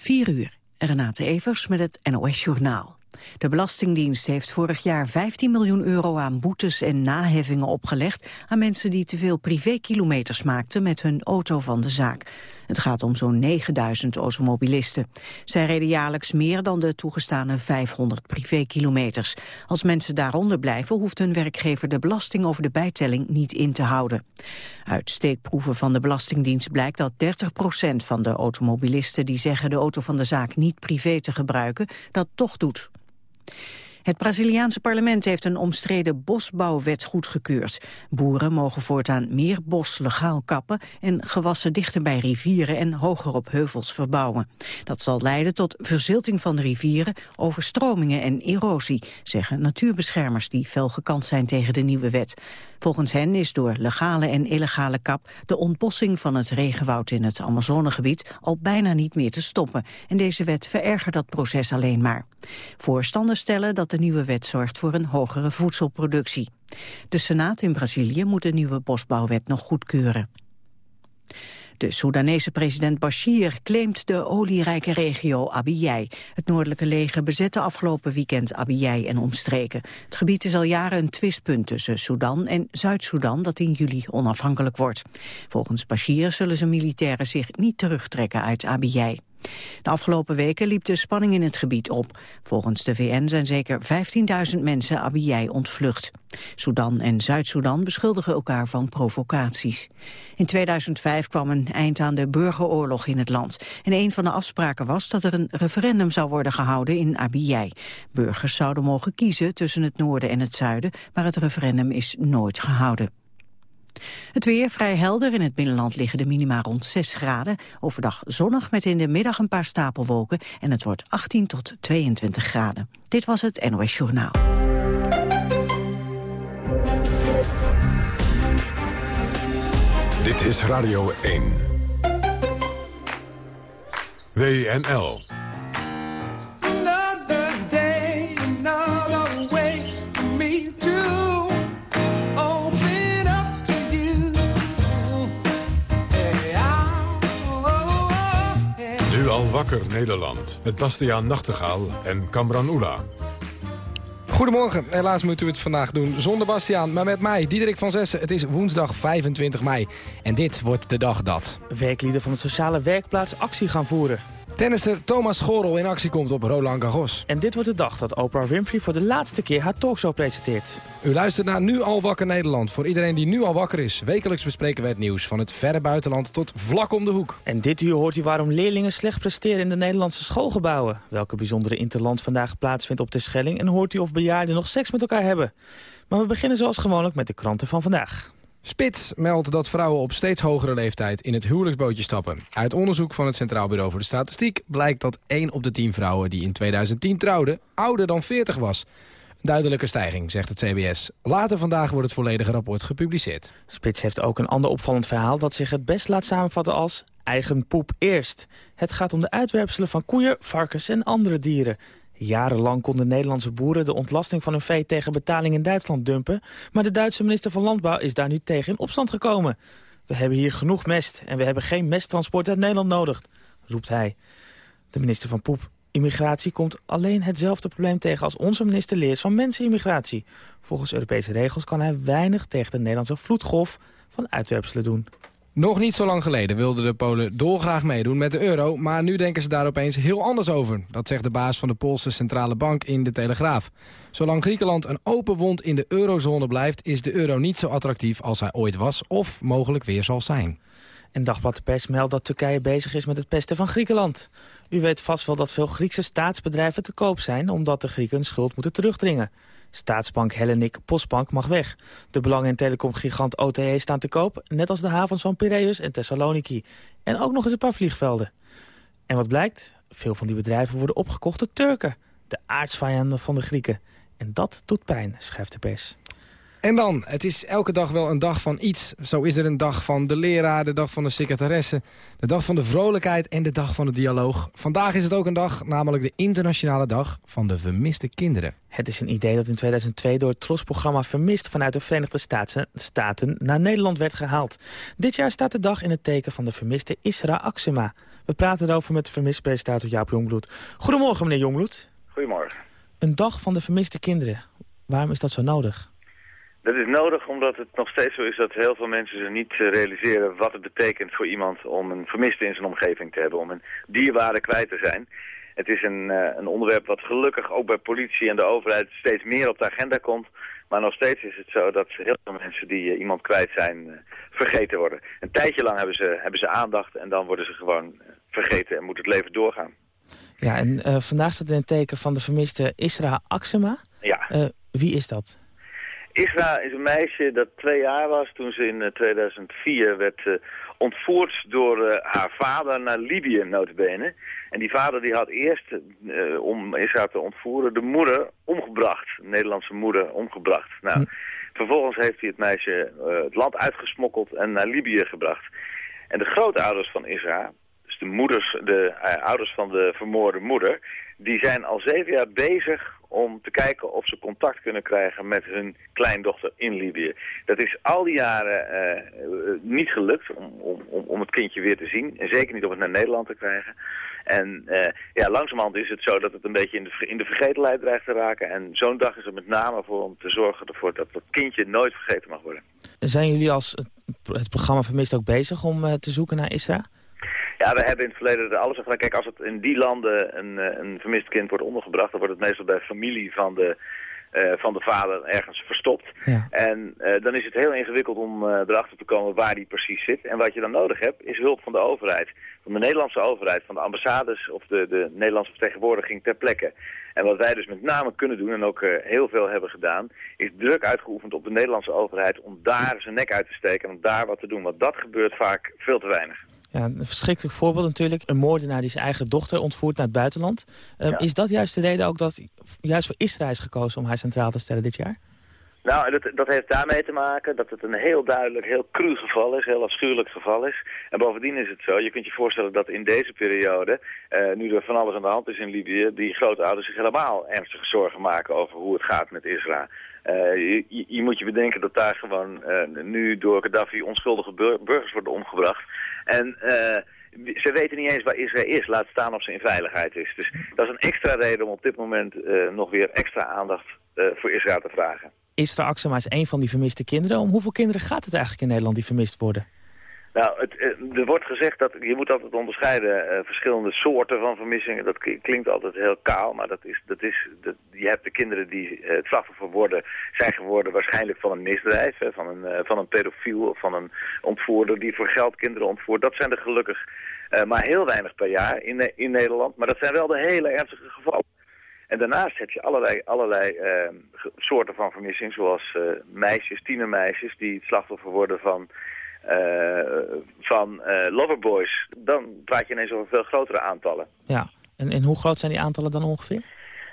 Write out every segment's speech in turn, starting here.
4 uur. Renate Evers met het NOS Journaal. De Belastingdienst heeft vorig jaar 15 miljoen euro aan boetes en naheffingen opgelegd aan mensen die te veel privékilometers maakten met hun auto van de zaak. Het gaat om zo'n 9000 automobilisten. Zij reden jaarlijks meer dan de toegestane 500 privékilometers. Als mensen daaronder blijven, hoeft hun werkgever de belasting over de bijtelling niet in te houden. Uit steekproeven van de Belastingdienst blijkt dat 30% van de automobilisten die zeggen de auto van de zaak niet privé te gebruiken, dat toch doet. Het Braziliaanse parlement heeft een omstreden bosbouwwet goedgekeurd. Boeren mogen voortaan meer bos legaal kappen en gewassen dichter bij rivieren en hoger op heuvels verbouwen. Dat zal leiden tot verzilting van de rivieren, overstromingen en erosie, zeggen natuurbeschermers die fel gekant zijn tegen de nieuwe wet. Volgens hen is door legale en illegale kap de ontbossing van het regenwoud in het Amazonegebied al bijna niet meer te stoppen. En deze wet verergert dat proces alleen maar. Voorstanders stellen dat de nieuwe wet zorgt voor een hogere voedselproductie. De Senaat in Brazilië moet de nieuwe bosbouwwet nog goedkeuren. De Soedanese president Bashir claimt de olierijke regio Abiyai. Het noordelijke leger bezette afgelopen weekend Abiyai en omstreken. Het gebied is al jaren een twistpunt tussen Sudan en Zuid-Soedan dat in juli onafhankelijk wordt. Volgens Bashir zullen zijn militairen zich niet terugtrekken uit Abiyai. De afgelopen weken liep de spanning in het gebied op. Volgens de VN zijn zeker 15.000 mensen Abiyai ontvlucht. Sudan en Zuid-Soedan beschuldigen elkaar van provocaties. In 2005 kwam een eind aan de burgeroorlog in het land. En een van de afspraken was dat er een referendum zou worden gehouden in Abiyai. Burgers zouden mogen kiezen tussen het noorden en het zuiden, maar het referendum is nooit gehouden. Het weer vrij helder. In het binnenland liggen de minima rond 6 graden. Overdag zonnig met in de middag een paar stapelwolken. En het wordt 18 tot 22 graden. Dit was het NOS Journaal. Dit is Radio 1. WNL. Wakker Nederland. Met Bastiaan Nachtegaal en Kamran Oela. Goedemorgen. Helaas moeten we het vandaag doen zonder Bastiaan, maar met mij, Diederik van Zessen. Het is woensdag 25 mei en dit wordt de dag dat... Werklieden van de sociale werkplaats actie gaan voeren. Tennisser Thomas Schorel in actie komt op Roland Garros. En dit wordt de dag dat Oprah Winfrey voor de laatste keer haar talkshow presenteert. U luistert naar Nu al wakker Nederland. Voor iedereen die nu al wakker is. Wekelijks bespreken we het nieuws. Van het verre buitenland tot vlak om de hoek. En dit uur hoort u waarom leerlingen slecht presteren in de Nederlandse schoolgebouwen. Welke bijzondere interland vandaag plaatsvindt op de Schelling. En hoort u of bejaarden nog seks met elkaar hebben. Maar we beginnen zoals gewoonlijk met de kranten van vandaag. Spits meldt dat vrouwen op steeds hogere leeftijd in het huwelijksbootje stappen. Uit onderzoek van het Centraal Bureau voor de Statistiek blijkt dat 1 op de 10 vrouwen die in 2010 trouwden ouder dan 40 was. Duidelijke stijging, zegt het CBS. Later vandaag wordt het volledige rapport gepubliceerd. Spits heeft ook een ander opvallend verhaal dat zich het best laat samenvatten als eigen poep eerst. Het gaat om de uitwerpselen van koeien, varkens en andere dieren. Jarenlang konden Nederlandse boeren de ontlasting van hun vee tegen betaling in Duitsland dumpen. Maar de Duitse minister van Landbouw is daar nu tegen in opstand gekomen. We hebben hier genoeg mest en we hebben geen mesttransport uit Nederland nodig, roept hij. De minister van Poep. Immigratie komt alleen hetzelfde probleem tegen als onze minister Leers van mensenimmigratie. Volgens Europese regels kan hij weinig tegen de Nederlandse vloedgolf van uitwerpselen doen. Nog niet zo lang geleden wilden de Polen dolgraag meedoen met de euro... maar nu denken ze daar opeens heel anders over. Dat zegt de baas van de Poolse Centrale Bank in de Telegraaf. Zolang Griekenland een open wond in de eurozone blijft... is de euro niet zo attractief als hij ooit was of mogelijk weer zal zijn. En Dagblad de Pers meldt dat Turkije bezig is met het pesten van Griekenland. U weet vast wel dat veel Griekse staatsbedrijven te koop zijn... omdat de Grieken hun schuld moeten terugdringen. Staatsbank Hellenic Postbank mag weg. De belangen in telecomgigant OTE staan te koop, net als de havens van Piraeus en Thessaloniki. En ook nog eens een paar vliegvelden. En wat blijkt? Veel van die bedrijven worden opgekocht door Turken, de aardsvijanden van de Grieken. En dat doet pijn, schrijft de pers. En dan, het is elke dag wel een dag van iets. Zo is er een dag van de leraar, de dag van de secretaresse... de dag van de vrolijkheid en de dag van de dialoog. Vandaag is het ook een dag, namelijk de internationale dag van de vermiste kinderen. Het is een idee dat in 2002 door het TROS-programma Vermist... vanuit de Verenigde Staten, Staten naar Nederland werd gehaald. Dit jaar staat de dag in het teken van de vermiste Isra Axema. We praten erover met vermist presentator Jaap Jongbloed. Goedemorgen, meneer Jongbloed. Goedemorgen. Een dag van de vermiste kinderen. Waarom is dat zo nodig? Dat is nodig omdat het nog steeds zo is dat heel veel mensen zich niet eh, realiseren wat het betekent voor iemand om een vermiste in zijn omgeving te hebben, om een dierwaarde kwijt te zijn. Het is een, uh, een onderwerp wat gelukkig ook bij politie en de overheid steeds meer op de agenda komt. Maar nog steeds is het zo dat heel veel mensen die uh, iemand kwijt zijn vergeten worden. Een tijdje lang hebben ze, hebben ze aandacht en dan worden ze gewoon vergeten en moet het leven doorgaan. Ja, en vandaag staat in het teken van de vermiste Isra Aksema. Ja. wie is dat? Isra is een meisje dat twee jaar was toen ze in 2004 werd uh, ontvoerd door uh, haar vader naar Libië, notabene. En die vader die had eerst, uh, om Isra te ontvoeren, de moeder omgebracht. De Nederlandse moeder omgebracht. Nou, hm. vervolgens heeft hij het meisje het land uitgesmokkeld en naar Libië gebracht. En de grootouders van Isra, de, moeders, de ouders van de vermoorde moeder, die zijn al zeven jaar bezig om te kijken of ze contact kunnen krijgen met hun kleindochter in Libië. Dat is al die jaren uh, niet gelukt om, om, om het kindje weer te zien. En zeker niet om het naar Nederland te krijgen. En uh, ja, langzamerhand is het zo dat het een beetje in de, in de dreigt te raken. En zo'n dag is er met name voor om te zorgen ervoor dat dat kindje nooit vergeten mag worden. Zijn jullie als het programma Vermist ook bezig om te zoeken naar Isra? Ja, we hebben in het verleden er alles gedaan. Kijk, als het in die landen een, eh, een vermist kind wordt ondergebracht... dan wordt het meestal bij familie van de, uh, van de vader ergens verstopt. Ja. En uh, dan is het heel ingewikkeld om uh, erachter te komen waar die precies zit. En wat je dan nodig hebt, is hulp van de overheid. Van de Nederlandse overheid, van de ambassades of de, de Nederlandse vertegenwoordiging ter plekke. En wat wij dus met name kunnen doen, en ook heel veel hebben gedaan... is druk uitgeoefend op de Nederlandse overheid om daar zijn nek uit te steken... en om daar wat te doen, want dat gebeurt vaak veel te weinig. Ja, een verschrikkelijk voorbeeld natuurlijk. Een moordenaar die zijn eigen dochter ontvoert naar het buitenland. Um, Is dat juist de reden ook dat juist voor Israël is gekozen om haar centraal te stellen dit jaar? Nou, dat, dat heeft daarmee te maken dat het een heel duidelijk, heel cru geval is, heel afschuwelijk geval is. En bovendien is het zo, je kunt je voorstellen dat in deze periode, uh, nu er van alles aan de hand is in Libië, die grootouders zich helemaal ernstige zorgen maken over hoe het gaat met Israël. Uh, je, moet je bedenken dat daar gewoon uh, nu door Gaddafi onschuldige burgers worden omgebracht. En uh, ze weten niet eens waar Israël is, laat staan of ze in veiligheid is. Dus dat is een extra reden om op dit moment nog weer extra aandacht voor Israël te vragen. Isra Aksema is een van die vermiste kinderen. Om hoeveel kinderen gaat het eigenlijk in Nederland die vermist worden? Nou, het, eh, er wordt gezegd dat je moet altijd onderscheiden uh, verschillende soorten van vermissingen. Dat klinkt altijd heel kaal, maar dat is, dat is, dat, je hebt de kinderen die uh, het slachtoffer worden, zijn geworden waarschijnlijk van een misdrijf, van, een, van een pedofiel of van een ontvoerder die voor geld kinderen ontvoert. Dat zijn er gelukkig maar heel weinig per jaar in, in Nederland, maar dat zijn wel de hele ernstige gevallen. En daarnaast heb je allerlei, allerlei soorten van vermissing, zoals meisjes, tienermeisjes, die het slachtoffer worden van, van loverboys. Dan praat je ineens over veel grotere aantallen. Ja, en, en hoe groot zijn die aantallen dan ongeveer?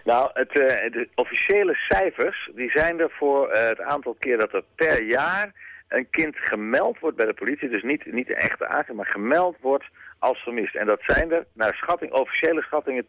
Nou, het, de officiële cijfers die zijn er voor het aantal keer dat er per jaar een kind gemeld wordt bij de politie. Dus niet, niet de echte aanzien, maar gemeld wordt als vermist. En dat zijn er, naar schatting, officiële schattingen,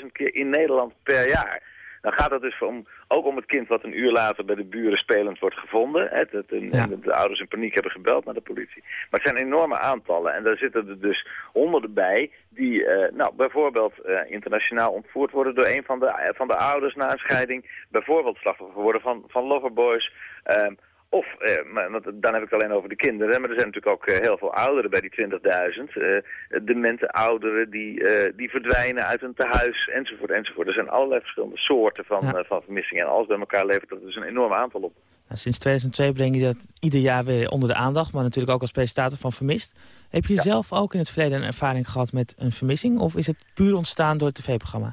20.000 keer in Nederland per jaar. Dan gaat het dus om, ook om het kind wat een uur later bij de buren spelend wordt gevonden. Hè, dat de, de, ouders in paniek hebben gebeld naar de politie. Maar het zijn enorme aantallen. En daar zitten er dus honderden bij die uh, nou, bijvoorbeeld uh, internationaal ontvoerd worden door een van de, van de ouders na een scheiding. Bijvoorbeeld slachtoffer worden van, van loverboys. Uh, of, eh, maar, dan heb ik het alleen over de kinderen, maar er zijn natuurlijk ook eh, heel veel ouderen bij die 20.000. Eh, demente ouderen die, eh, die verdwijnen uit een tehuis, enzovoort, enzovoort. Er zijn allerlei verschillende soorten van, ja. van vermissingen. En alles bij elkaar levert dat dus een enorm aantal op. Nou, sinds 2002 breng je dat ieder jaar weer onder de aandacht, maar natuurlijk ook als presentator van Vermist. Heb je ja. zelf ook in het verleden een ervaring gehad met een vermissing, of is het puur ontstaan door het tv-programma?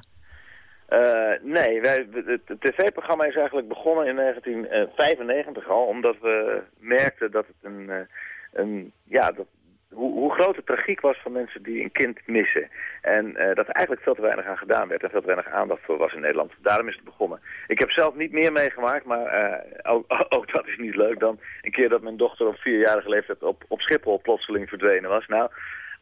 Uh, nee, wij, het tv-programma is eigenlijk begonnen in 1995 al, omdat we merkten dat het een, een ja, dat, hoe, hoe groot de tragiek was van mensen die een kind missen. En uh, dat eigenlijk veel te weinig aan gedaan werd en veel te weinig aandacht voor was in Nederland. Daarom is het begonnen. Ik heb zelf niet meer meegemaakt, maar ook, ook, dat is niet leuk dan. Een keer dat mijn dochter op vierjarige leeftijd op, op Schiphol plotseling verdwenen was. Nou,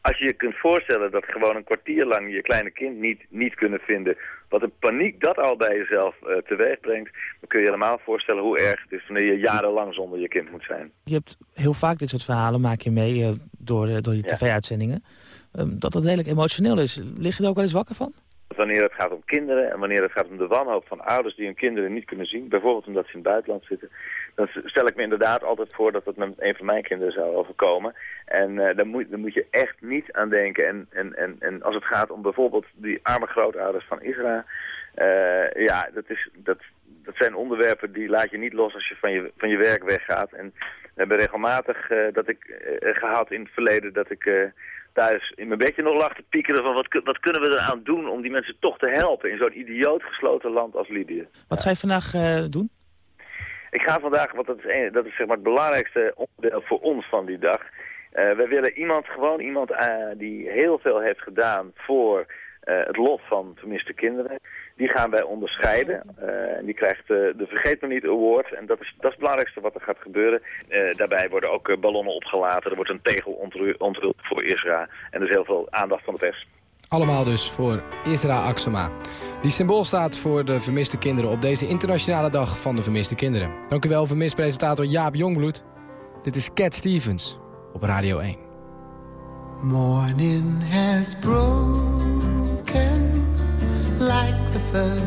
als je je kunt voorstellen dat gewoon een kwartier lang je kleine kind niet, niet kunnen vinden, wat een paniek dat al bij jezelf uh, teweeg brengt, dan kun je helemaal voorstellen hoe erg het is wanneer je jarenlang zonder je kind moet zijn. Je hebt heel vaak dit soort verhalen, maak je mee uh, door, door je tv-uitzendingen. Um, dat dat redelijk emotioneel is. Lig je er ook wel eens wakker van? Wanneer het gaat om kinderen en wanneer het gaat om de wanhoop van ouders die hun kinderen niet kunnen zien, bijvoorbeeld omdat ze in het buitenland zitten, dan stel ik me inderdaad altijd voor dat het met een van mijn kinderen zou overkomen. En uh, daar, moet, daar moet je echt niet aan denken. En, en, en, en als het gaat om bijvoorbeeld die arme grootouders van Israël, uh, ja, dat, is, dat, dat zijn onderwerpen die laat je niet los als je van je, van je werk weggaat. En we hebben regelmatig uh, dat ik gehad in het verleden dat ik thuis in mijn bedje nog lag te piekeren van wat, wat kunnen we eraan doen om die mensen toch te helpen in zo'n idioot gesloten land als Libië. Wat ga je vandaag doen? Ik ga vandaag, want dat is, een, dat is zeg maar het belangrijkste onderdeel voor ons van die dag. Uh, wij willen iemand, gewoon iemand uh, die heel veel heeft gedaan voor het lot van vermiste kinderen. Die gaan wij onderscheiden. en die krijgt de Vergeet Me Niet Award. En dat is, dat is het belangrijkste wat er gaat gebeuren. daarbij worden ook ballonnen opgelaten. Er wordt een tegel onthuld voor Israël. En er is heel veel aandacht van de pers. Allemaal dus voor Isra Aksema. Die symbool staat voor de vermiste kinderen op deze internationale dag van de vermiste kinderen. Dank u wel, vermispresentator Jaap Jongbloed. Dit is Cat Stevens op Radio 1. Morning has broken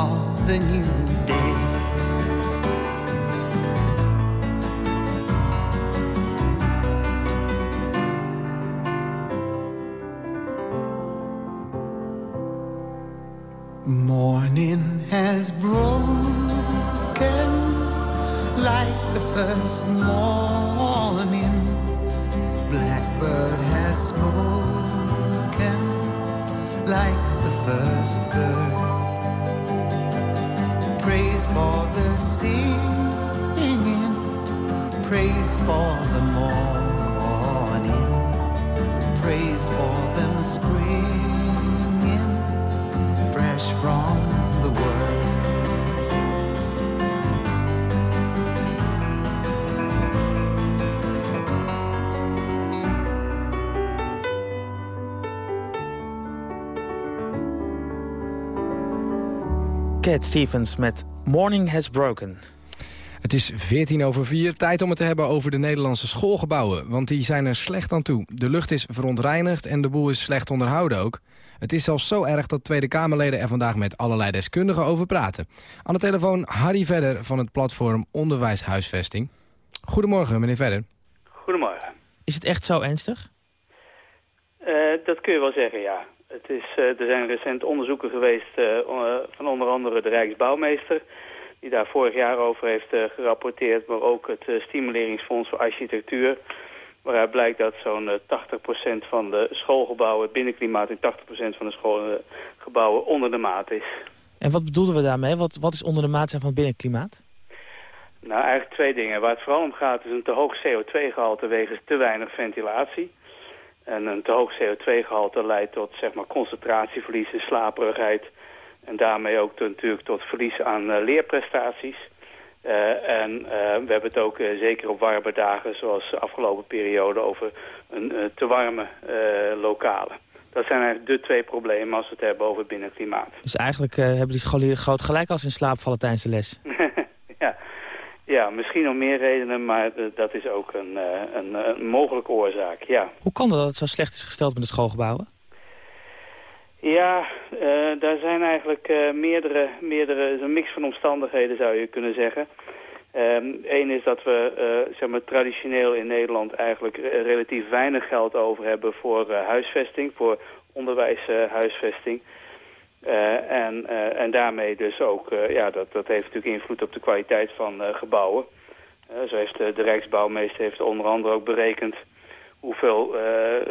of the new day. Cat Stevens met Morning Has Broken. Het is 14 over 4, tijd om het te hebben over de Nederlandse schoolgebouwen. Want die zijn er slecht aan toe. De lucht is verontreinigd en de boel is slecht onderhouden ook. Het is zelfs zo erg dat Tweede Kamerleden er vandaag met allerlei deskundigen over praten. Aan de telefoon Harry Vedder van het platform Onderwijshuisvesting. Goedemorgen, meneer Vedder. Goedemorgen. Is het echt zo ernstig? Uh, dat kun je wel zeggen, ja. Het is, uh, er zijn recent onderzoeken geweest uh, van onder andere de Rijksbouwmeester. die daar vorig jaar over heeft gerapporteerd, maar ook het Stimuleringsfonds voor Architectuur. Waaruit blijkt dat zo'n 80% van de schoolgebouwen, het binnenklimaat in 80% van de schoolgebouwen onder de maat is. En wat bedoelen we daarmee? Wat, wat is onder de maat zijn van het binnenklimaat? Nou, eigenlijk twee dingen. Waar het vooral om gaat is een te hoog CO2-gehalte wegens te weinig ventilatie. En een te hoog CO2-gehalte leidt tot zeg maar, concentratieverlies en slaperigheid. En daarmee ook natuurlijk tot verlies aan uh, leerprestaties. Uh, en uh, we hebben het ook zeker op warme dagen, zoals de afgelopen periode, over een te warme lokalen. Dat zijn eigenlijk de twee problemen als we het hebben over het binnenklimaat. Dus eigenlijk hebben die scholieren groot gelijk als in slaap vallen tijdens de les? ja. misschien om meer redenen, maar dat is ook een, een, een mogelijke oorzaak, ja. Hoe kan dat dat het zo slecht is gesteld met de schoolgebouwen? Ja, uh, daar zijn eigenlijk uh, meerdere, meerdere, een mix van omstandigheden zou je kunnen zeggen. Eén ehm, is dat we uh, zeg maar, traditioneel in Nederland eigenlijk relatief weinig geld over hebben voor huisvesting, voor onderwijshuisvesting. En, en daarmee dus ook, ja, dat, dat heeft natuurlijk invloed op de kwaliteit van gebouwen. zo heeft de Rijksbouwmeester heeft onder andere ook berekend hoeveel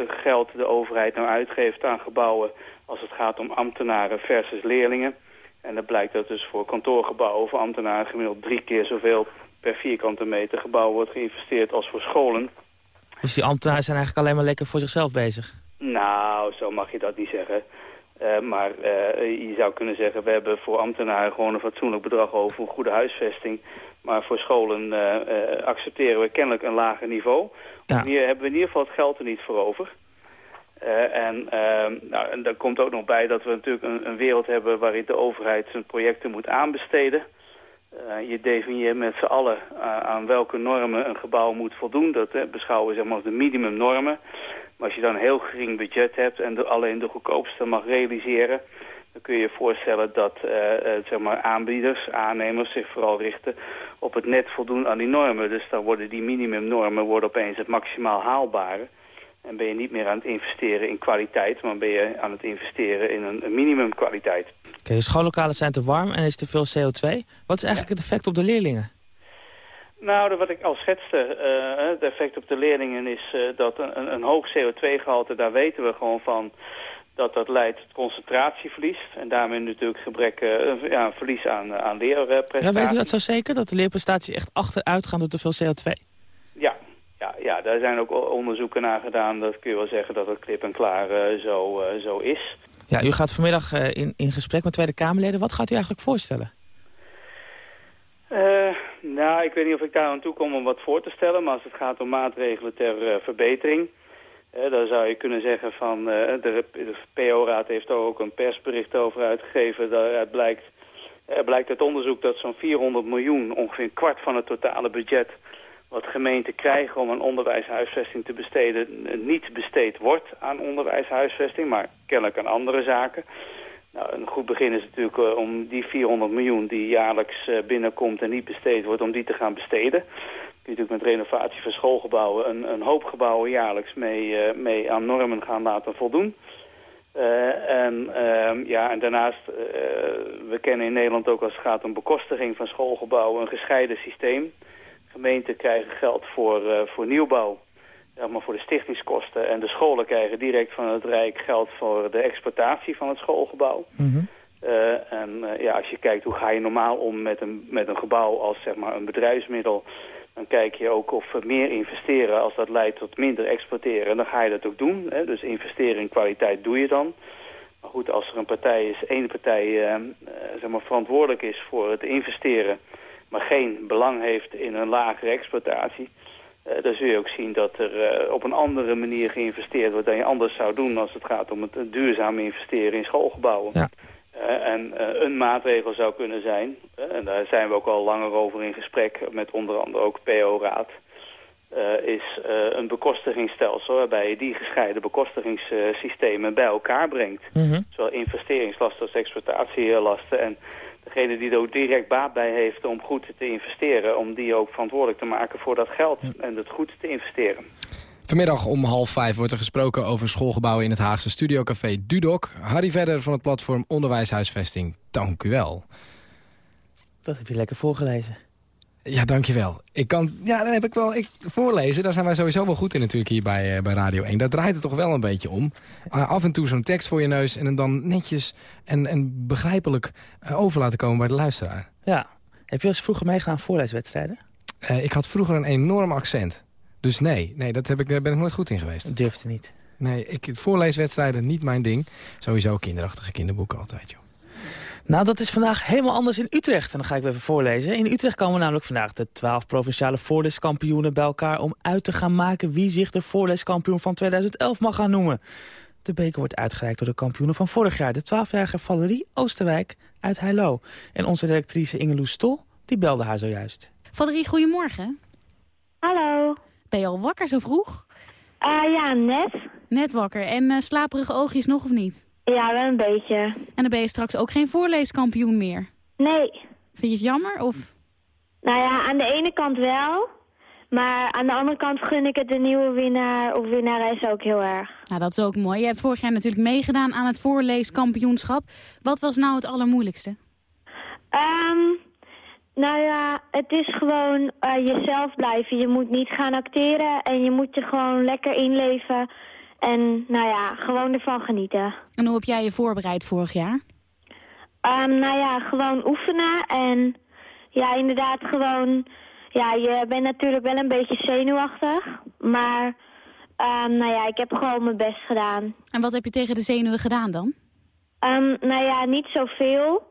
geld de overheid nou uitgeeft aan gebouwen als het gaat om ambtenaren versus leerlingen. En dat blijkt dat dus voor kantoorgebouwen voor ambtenaren gemiddeld drie keer zoveel per vierkante meter gebouw wordt geïnvesteerd als voor scholen. Dus die ambtenaren zijn eigenlijk alleen maar lekker voor zichzelf bezig? Nou, zo mag je dat niet zeggen. Uh, maar uh, je zou kunnen zeggen, we hebben voor ambtenaren gewoon een fatsoenlijk bedrag over een goede huisvesting. Maar voor scholen uh, accepteren we kennelijk een lager niveau. Ja. Hier hebben we in ieder geval het geld er niet voor over. En, uh, nou, en daar komt ook nog bij dat we natuurlijk een, een, wereld hebben waarin de overheid zijn projecten moet aanbesteden. Je definieert met z'n allen aan welke normen een gebouw moet voldoen. Dat beschouwen we zeg maar, als de minimumnormen. Maar als je dan een heel gering budget hebt en alleen de goedkoopste mag realiseren... dan kun je je voorstellen dat zeg maar aanbieders, aannemers zich vooral richten op het net voldoen aan die normen. Dus dan worden die minimumnormen worden opeens het maximaal haalbare... En ben je niet meer aan het investeren in kwaliteit, maar ben je aan het investeren in een, minimumkwaliteit. Oké, de schoollokalen zijn te warm en is te veel CO2. Wat is eigenlijk het effect op de leerlingen? Nou, wat ik al schetste, uh, het effect op de leerlingen is uh, dat een, een hoog CO2-gehalte, daar weten we gewoon van dat dat leidt tot concentratieverlies. En daarmee natuurlijk gebrek, uh, ja, verlies aan, aan leerprestaties. Ja, weet u dat zo zeker, dat de leerprestaties echt achteruit gaan door te veel CO2? Ja, ja, ja, daar zijn ook onderzoeken naar gedaan. Dat kun je wel zeggen dat het klip en klaar uh, zo, uh, zo is. Ja, u gaat vanmiddag in, in gesprek met Tweede Kamerleden. Wat gaat u eigenlijk voorstellen? Nou, ik weet niet of ik daar aan toe kom om wat voor te stellen. Maar als het gaat om maatregelen ter verbetering... dan zou je kunnen zeggen van... de, de PO-raad heeft ook een persbericht over uitgegeven. Daaruit blijkt, blijkt uit onderzoek dat zo'n 400 miljoen... ongeveer een kwart van het totale budget wat gemeenten krijgen om een onderwijshuisvesting te besteden... niet besteed wordt aan onderwijshuisvesting, maar kennelijk aan andere zaken. Nou, een goed begin is natuurlijk uh, om die 400 miljoen die jaarlijks uh, binnenkomt en niet besteed wordt, om die te gaan besteden. Kun je natuurlijk met renovatie van schoolgebouwen een, een hoop gebouwen jaarlijks mee, uh, mee aan normen gaan laten voldoen. en, ehm, ja, en daarnaast, we kennen in Nederland ook als het gaat om bekostiging van schoolgebouwen een gescheiden systeem. Gemeenten krijgen geld voor, voor nieuwbouw, zeg maar voor de stichtingskosten. En de scholen krijgen direct van het Rijk geld voor de exploitatie van het schoolgebouw. Mm en uh, ja, als je kijkt hoe ga je normaal om met een, met een gebouw als zeg maar, een bedrijfsmiddel... dan kijk je ook of meer investeren als dat leidt tot minder exporteren. En dan ga je dat ook doen. Hè? Dus investeren in kwaliteit doe je dan. Maar goed, als er een partij is, één partij uh, zeg maar verantwoordelijk is voor het investeren maar geen belang heeft in een lagere exploitatie... Uh, dan zul je ook zien dat er uh, op een andere manier geïnvesteerd wordt dan je anders zou doen als het gaat om het duurzaam investeren in schoolgebouwen. Ja. Uh, en een maatregel zou kunnen zijn, en daar zijn we ook al langer over in gesprek met onder andere ook PO-raad, is een bekostigingsstelsel waarbij je die gescheiden bekostigingssystemen bij elkaar brengt. Mm Zowel investeringslasten als exploitatielasten en degene die er ook direct baat bij heeft om goed te investeren... om die ook verantwoordelijk te maken voor dat geld en het goed te investeren. Vanmiddag om half vijf wordt er gesproken over schoolgebouwen in het Haagse studiocafé Dudok. Harry Verder van het platform Onderwijshuisvesting, dank u wel. Dat heb je lekker voorgelezen. Ja, dankjewel. Ik kan, ja, dan heb ik wel, ik, voorlezen, daar zijn wij sowieso wel goed in natuurlijk hier bij, eh, bij Radio 1. Daar draait het toch wel een beetje om. Uh, af en toe zo'n tekst voor je neus en dan netjes en, en begrijpelijk uh, over laten komen bij de luisteraar. Ja. Heb je eens vroeger meegedaan aan voorleeswedstrijden? Ik had vroeger een enorm accent. Dus nee, nee dat heb ik, daar ben ik nooit goed in geweest. Dat durfde niet. Nee, ik, voorleeswedstrijden niet mijn ding. Sowieso kinderachtige kinderboeken altijd, joh. Nou, dat is vandaag helemaal anders in Utrecht. En dan ga ik even voorlezen. In Utrecht komen namelijk vandaag de twaalf provinciale voorleeskampioenen bij elkaar... om uit te gaan maken wie zich de voorleeskampioen van 2011 mag gaan noemen. De beker wordt uitgereikt door de kampioenen van vorig jaar... de 12-jarige Valerie Oosterwijk uit Heilo. En onze directrice Ingeloes Stol, die belde haar zojuist. Valerie, goedemorgen. Hallo. Ben je al wakker zo vroeg? Uh, ja, net. Net wakker. En uh, slaperige oogjes nog of niet? Ja, wel een beetje. En dan ben je straks ook geen voorleeskampioen meer? Nee. Vind je het jammer, of? Nou ja, aan de ene kant wel. Maar aan de andere kant gun ik het de nieuwe winnaar of winnares ook heel erg. Nou, dat is ook mooi. Je hebt vorig jaar natuurlijk meegedaan aan het voorleeskampioenschap. Wat was nou het allermoeilijkste? Um, nou ja, het is gewoon uh, jezelf blijven. Je moet niet gaan acteren en je moet je gewoon lekker inleven... En nou ja, gewoon ervan genieten. En hoe heb jij je voorbereid vorig jaar? Um, nou ja, gewoon oefenen en ja, inderdaad gewoon... Ja, je bent natuurlijk wel een beetje zenuwachtig, maar um, nou ja, ik heb gewoon mijn best gedaan. En wat heb je tegen de zenuwen gedaan dan? Um, nou ja, niet zoveel.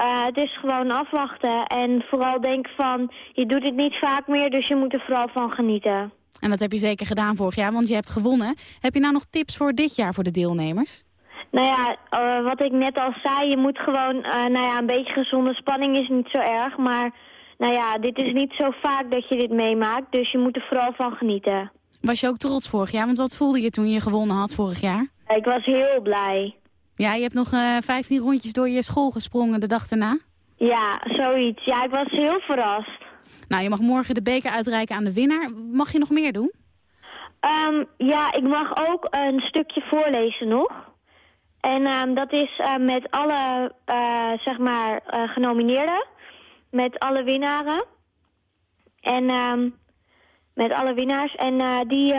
Uh, het is gewoon afwachten en vooral denken van, je doet het niet vaak meer, dus je moet er vooral van genieten. En dat heb je zeker gedaan vorig jaar, want je hebt gewonnen. Heb je nou nog tips voor dit jaar voor de deelnemers? Nou ja, uh, wat ik net al zei, je moet gewoon, uh, nou ja, een beetje gezonde spanning is niet zo erg. Maar, nou ja, dit is niet zo vaak dat je dit meemaakt, dus je moet er vooral van genieten. Was je ook trots vorig jaar? Want wat voelde je toen je gewonnen had vorig jaar? Ik was heel blij. Ja, je hebt nog uh, 15 rondjes door je school gesprongen de dag daarna? Ja, zoiets. Ja, ik was heel verrast. Nou, je mag morgen de beker uitreiken aan de winnaar. Mag je nog meer doen? Um, ja, ik mag ook een stukje voorlezen nog. En um, dat is uh, met alle, uh, zeg maar, uh, genomineerden. Met alle winnaren. En um, met alle winnaars. En die,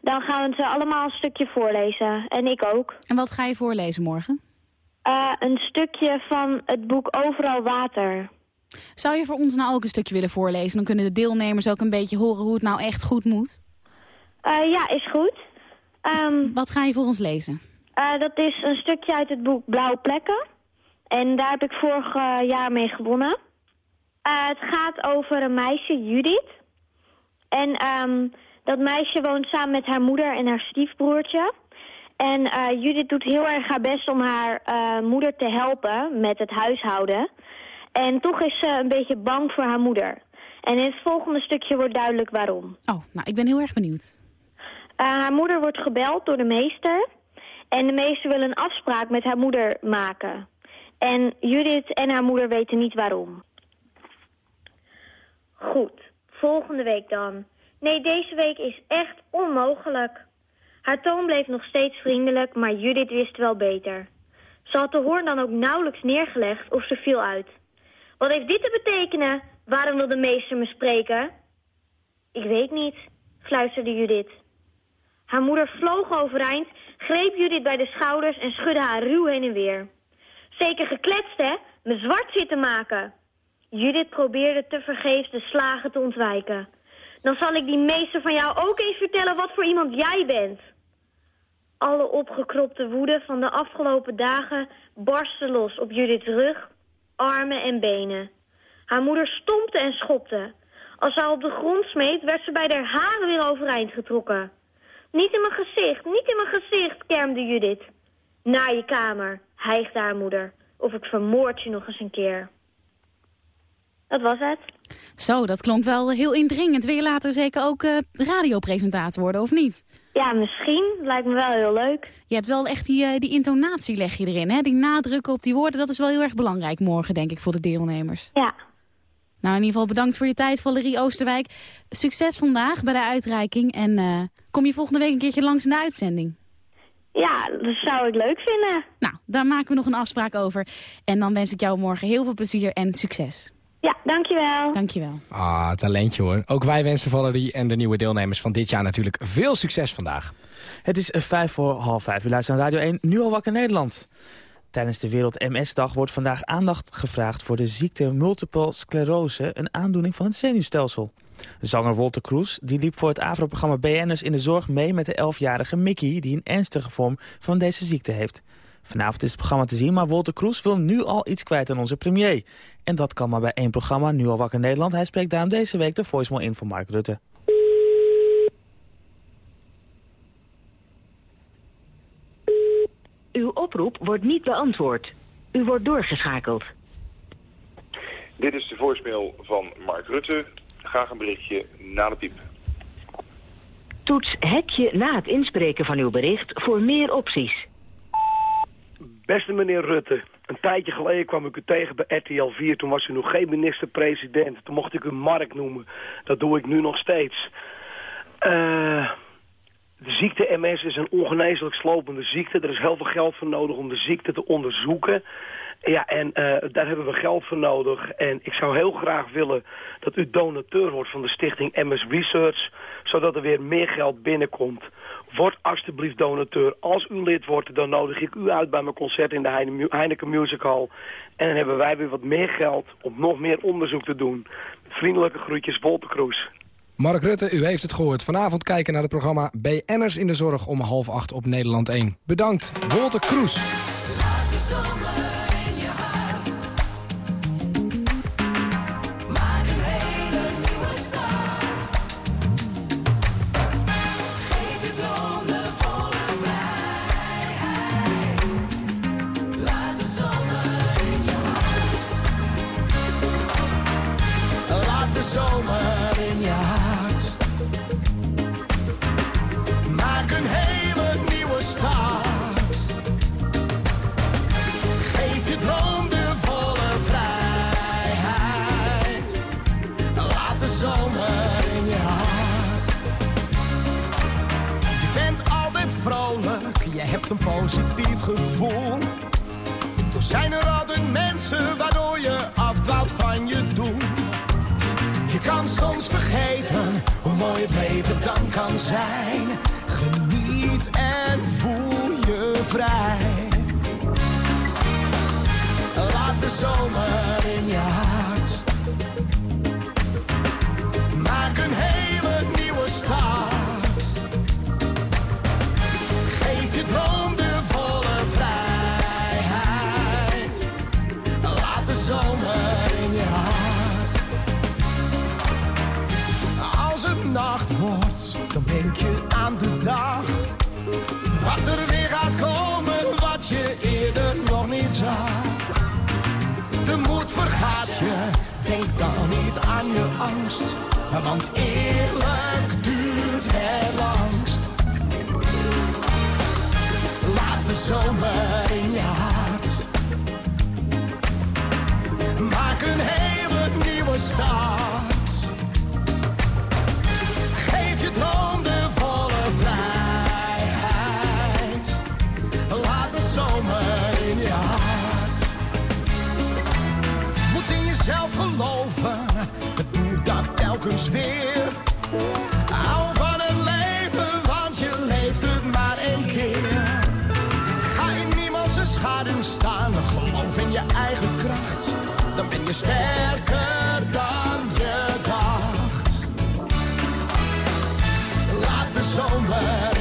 dan gaan we ze allemaal een stukje voorlezen. En ik ook. En wat ga je voorlezen morgen? een stukje van het boek Overal Water. Zou je voor ons nou ook een stukje willen voorlezen? Dan kunnen de deelnemers ook een beetje horen hoe het nou echt goed moet. Uh, ja, is goed. Um, Wat ga je voor ons lezen? Uh, dat is een stukje uit het boek Blauwe Plekken. En daar heb ik vorig uh, jaar mee gewonnen. het gaat over een meisje, Judith. En um, dat meisje woont samen met haar moeder en haar stiefbroertje. En Judith doet heel erg haar best om haar moeder te helpen met het huishouden... En toch is ze een beetje bang voor haar moeder. En in het volgende stukje wordt duidelijk waarom. Oh, nou, ik ben heel erg benieuwd. Uh, haar moeder wordt gebeld door de meester. En de meester wil een afspraak met haar moeder maken. En Judith en haar moeder weten niet waarom. Goed, volgende week dan. Nee, deze week is echt onmogelijk. Haar toon bleef nog steeds vriendelijk, maar Judith wist wel beter. Ze had de hoorn dan ook nauwelijks neergelegd of ze viel uit. Wat heeft dit te betekenen? Waarom wil de meester me spreken? Ik weet niet, fluisterde Judith. Haar moeder vloog overeind, greep Judith bij de schouders en schudde haar ruw heen en weer. Zeker gekletst, hè? Me zwart zitten maken. Judith probeerde tevergeefs de slagen te ontwijken. Dan zal ik die meester van jou ook eens vertellen wat voor iemand jij bent. Alle opgekropte woede van de afgelopen dagen barstte los op Judiths rug armen en benen. Haar moeder stompte en schopte. Als ze op de grond smeet, werd ze bij haar haren weer overeind getrokken. Niet in mijn gezicht, niet in mijn gezicht, kermde Judith. Naar je kamer, hijgde haar moeder. Of ik vermoord je nog eens een keer. Dat was het. Zo, dat klonk wel heel indringend. Wil je later zeker ook uh, radiopresentator worden, of niet? Ja, misschien. Lijkt me wel heel leuk. Je hebt wel echt die, uh, die intonatie leg je erin, hè? Die nadrukken op die woorden, dat is wel heel erg belangrijk morgen, denk ik, voor de deelnemers. Ja. Nou, in ieder geval bedankt voor je tijd, Valerie Oosterwijk. Succes vandaag bij de uitreiking. En uh, kom je volgende week een keertje langs in de uitzending? Ja, dat zou ik leuk vinden. Nou, daar maken we nog een afspraak over. En dan wens ik jou morgen heel veel plezier en succes. Ja, dankjewel. Dankjewel. Ah, talentje hoor. Ook wij wensen Valerie en de nieuwe deelnemers van dit jaar natuurlijk veel succes vandaag. Het is eh, vijf voor half vijf. U luistert naar Radio 1, nu al wakker Nederland. Tijdens de Wereld MS-dag wordt vandaag aandacht gevraagd voor de ziekte multiple sclerose, een aandoening van het zenuwstelsel. Zanger Wolter Kroes die liep voor het AVRO-programma BN'ers in de zorg mee met de 11-jarige Mickey, die een ernstige vorm van deze ziekte heeft. Vanavond is het programma te zien, maar Wolter Kroes wil nu al iets kwijt aan onze premier. En dat kan maar bij één programma, Nu al wakker Nederland. Hij spreekt daarom deze week de voicemail in van Mark Rutte. Uw oproep wordt niet beantwoord. U wordt doorgeschakeld. Dit is de voicemail van Mark Rutte. Graag een berichtje na de piep. Toets hekje na het inspreken van uw bericht voor meer opties. Beste meneer Rutte, een tijdje geleden kwam ik u tegen bij RTL 4. Toen was u nog geen minister-president. Toen mocht ik u Mark noemen. Dat doe ik nu nog steeds. Eh... De ziekte MS is een ongeneeslijk slopende ziekte. Er is heel veel geld voor nodig om de ziekte te onderzoeken. Ja, en uh, daar hebben we geld voor nodig. En ik zou heel graag willen dat u donateur wordt van de stichting MS Research... zodat er weer meer geld binnenkomt. Word alsjeblieft donateur. Als u lid wordt, dan nodig ik u uit bij mijn concert in de Heineken Music Hall. En dan hebben wij weer wat meer geld om nog meer onderzoek te doen. Vriendelijke groetjes, Wolter Kroes. Mark Rutte, u heeft het gehoord. Vanavond kijken naar het programma BN'ers in de Zorg om half acht op Nederland 1. Bedankt, Wolter Kroes. Positief gevoel. Toch zijn er altijd mensen waardoor je afdwaalt van je doel. Je kan soms vergeten hoe mooi het leven dan kan zijn. Geniet en voel je vrij. Laat de zomer in je Want eerlijk duurt het langst. Laat de zomer in je hart. Maak een hele nieuwe start. Geef je droom de volle vrijheid. Laat de zomer in je hart. Moet in jezelf geloven. Telkens weer. Hou van het leven, want je leeft het maar één keer. Ga in niemand zijn schaduw staan. Geloof in je eigen kracht. Dan ben je sterker dan je dacht. Laat de zomer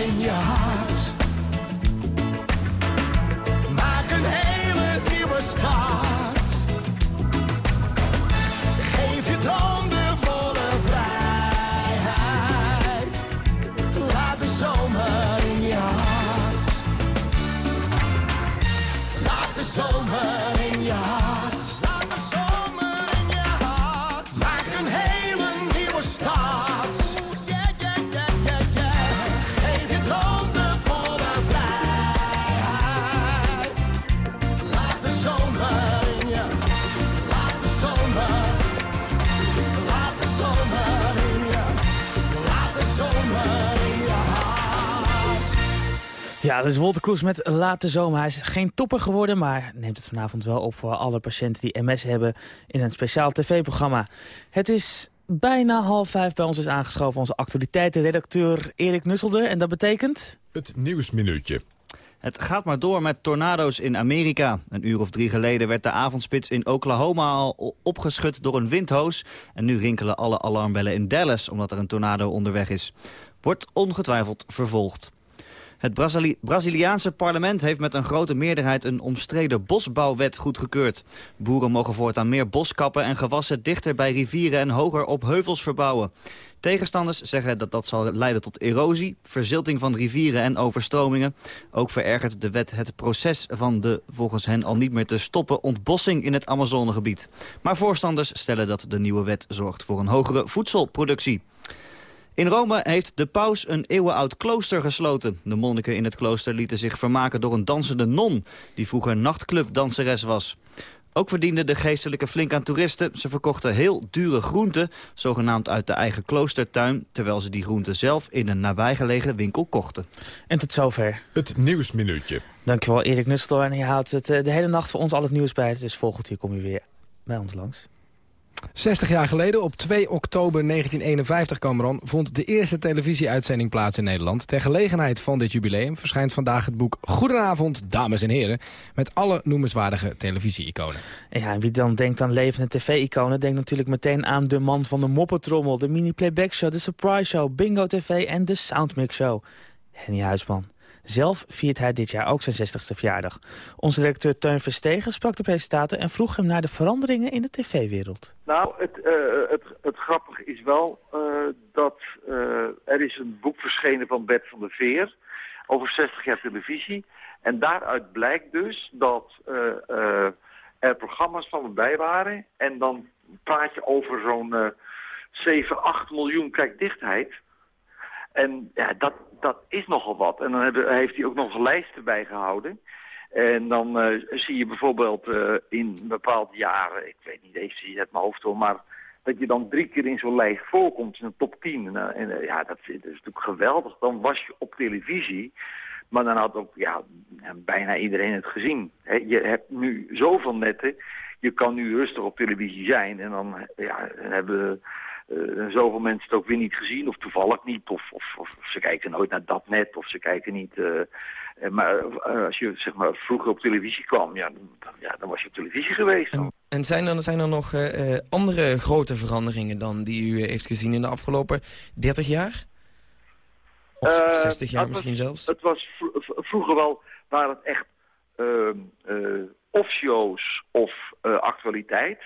Ja, dat is Wolter Kroes met Late Zomer. Hij is geen topper geworden, maar neemt het vanavond wel op voor alle patiënten die MS hebben in een speciaal tv-programma. Het is bijna half vijf bij ons is aangeschoven onze actualiteitenredacteur Erik Nusselder. En dat betekent... Het Nieuwsminuutje. Het gaat maar door met tornado's in Amerika. Een uur of drie geleden werd de avondspits in Oklahoma al opgeschud door een windhoos. En nu rinkelen alle alarmbellen in Dallas omdat er een tornado onderweg is. Wordt ongetwijfeld vervolgd. Het Brazili Braziliaanse parlement heeft met een grote meerderheid een omstreden bosbouwwet goedgekeurd. Boeren mogen voortaan meer boskappen en gewassen dichter bij rivieren en hoger op heuvels verbouwen. Tegenstanders zeggen dat dat zal leiden tot erosie, verzilting van rivieren en overstromingen. Ook verergert de wet het proces van de volgens hen al niet meer te stoppen ontbossing in het Amazonegebied. Maar voorstanders stellen dat de nieuwe wet zorgt voor een hogere voedselproductie. In Rome heeft de paus een eeuwenoud klooster gesloten. De monniken in het klooster lieten zich vermaken door een dansende non... die vroeger nachtclubdanseres was. Ook verdienden de geestelijke flink aan toeristen. Ze verkochten heel dure groenten, zogenaamd uit de eigen kloostertuin... terwijl ze die groenten zelf in een nabijgelegen winkel kochten. En tot zover. Het Nieuwsminuutje. Dankjewel Erik Nusselder. En je houdt het eh, de hele nacht voor ons al het nieuws bij. Dus volgend uur kom je weer bij ons langs. 60 jaar geleden, op 2 oktober 1951, Cameron, vond de eerste televisieuitzending plaats in Nederland. Ter gelegenheid van dit jubileum verschijnt vandaag het boek Goedenavond, dames en heren, met alle noemenswaardige televisie-iconen. Ja, en wie dan denkt aan levende tv-iconen, denkt natuurlijk meteen aan de man van de moppetrommel, de mini-playback show, de surprise show, bingo tv en de soundmix show. Henny Huisman. Zelf viert hij dit jaar ook zijn 60ste verjaardag. Onze directeur Teun Verstegen sprak de presentator en vroeg hem naar de veranderingen in de tv-wereld. Nou, het, uh, het, het grappige is wel uh, dat uh, er is een boek verschenen van Bert van der Veer over 60 jaar televisie. En daaruit blijkt dus dat er programma's van me bij waren. En dan praat je over zo'n 7, 8 miljoen kijkdichtheid. En ja, dat, dat is nogal wat. En dan heeft hij ook nog een lijst erbij gehouden. En dan uh, zie je bijvoorbeeld uh, in bepaalde jaren, ik weet niet eens zie het mijn hoofd hoor, maar dat je dan drie keer in zo'n lijst voorkomt in een top 10. En, en ja, dat, dat, is natuurlijk geweldig. Dan was je op televisie, maar dan had ook ja, bijna iedereen het gezien. Je hebt nu zoveel netten, je kan nu rustig op televisie zijn en dan ja, hebben uh, zoveel mensen het ook weer niet gezien, of toevallig niet, of, of, of ze kijken nooit naar dat net, of ze kijken niet... Uh, maar uh, als je zeg maar, vroeger op televisie kwam, ja, dan, ja, dan was je op televisie geweest. En, en zijn, er, zijn er nog andere grote veranderingen dan die u heeft gezien in de afgelopen 30 jaar? Of 60 jaar misschien was, zelfs? Het was vroeger wel, waren het echt of shows of actualiteit.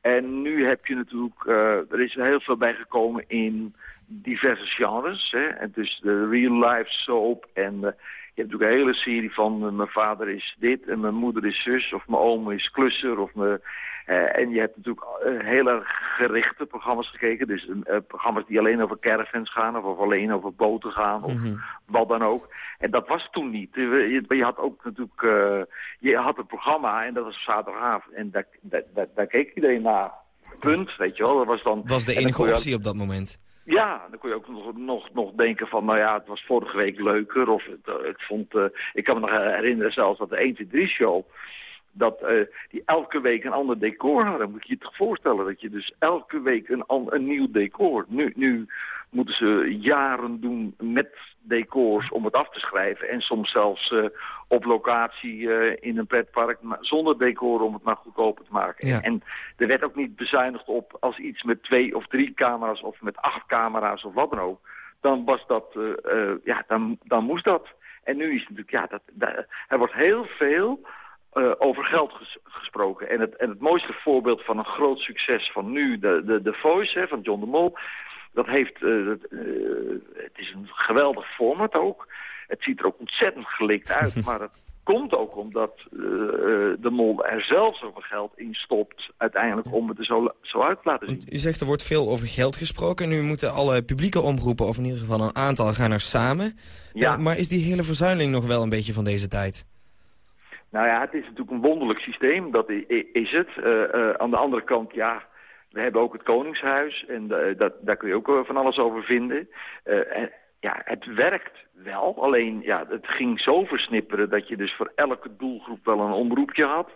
En nu heb je natuurlijk, uh, er is heel veel bijgekomen in diverse genres. Hè? En dus de real life soap en uh, je hebt natuurlijk een hele serie van uh, mijn vader is dit en mijn moeder is zus of mijn oom is klusser. Of mijn, en je hebt natuurlijk hele gerichte programma's gekeken. Dus programma's die alleen over caravans gaan of, of alleen over boten gaan of Mhm. wat dan ook. En dat was toen niet. Je, je had ook natuurlijk, je had een programma en dat was zaterdagavond. En daar, daar, daar, daar keek iedereen naar. Punt, weet je wel. Dat was dan... Was de dan enige optie op dat moment? ja, dan kon je ook nog, nog, nog denken van, nou ja, het was vorige week leuker. Of het, eh, ik vond, eh, ik kan me nog herinneren zelfs dat de 1, 2, 3 show, dat eh, die elke week een ander decor hadden. Moet je je toch voorstellen dat je dus elke week een, een nieuw decor. Nu, nu moeten ze jaren doen met decors om het af te schrijven. En soms zelfs eh, op locatie eh, in een pretpark maar zonder decor om het maar goedkoper te maken. Ja. En er werd ook niet bezuinigd op als iets met twee of drie camera's of met acht camera's of wat dan ook. Dan was dat, ja, dan, dan moest dat. En nu is het natuurlijk, ja, dat, dat, er wordt heel veel eh, over geld ges- gesproken. En het, en het mooiste voorbeeld van een groot succes van nu, de, de, de Voice hè, van John de Mol, dat heeft, eh, dat, eh, het is een geweldig format ook. Het ziet er ook ontzettend gelikt uit, maar het komt ook omdat de Mol er zelf zoveel geld in stopt, uiteindelijk om het er zo, zo uit te laten zien. U zegt er wordt veel over geld gesproken. Nu moeten alle publieke omroepen, of in ieder geval een aantal, gaan er samen. Ja. Maar is die hele verzuiling nog wel een beetje van deze tijd? Nou ja, het is natuurlijk een wonderlijk systeem, dat is het. Eh, eh, aan de andere kant, ja, we hebben ook het Koningshuis en eh, dat, daar kun je ook van alles over vinden. En, ja, het werkt wel. Alleen, ja, het ging zo versnipperen dat je dus voor elke doelgroep wel een omroepje had.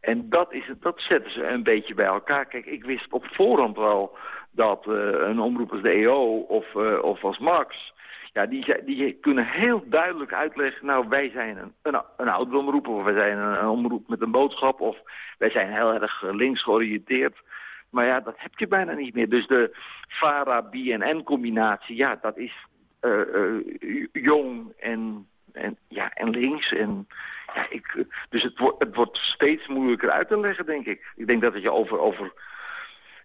En dat, is het, dat zetten ze een beetje bij elkaar. Kijk, ik wist op voorhand wel dat een omroep als de EO of, of als Max... Ja, die, die kunnen heel duidelijk uitleggen... nou, wij zijn een, een, een oudere omroep of wij zijn een, omroep met een boodschap... of wij zijn heel erg links georiënteerd. Maar ja, dat heb je bijna niet meer. Dus de VARA-BNN-combinatie, ja, dat is uh, uh, jong en, en, ja, en links. En, ja, ik, dus het, wordt het wordt steeds moeilijker uit te leggen, denk ik. Ik denk dat je over, over,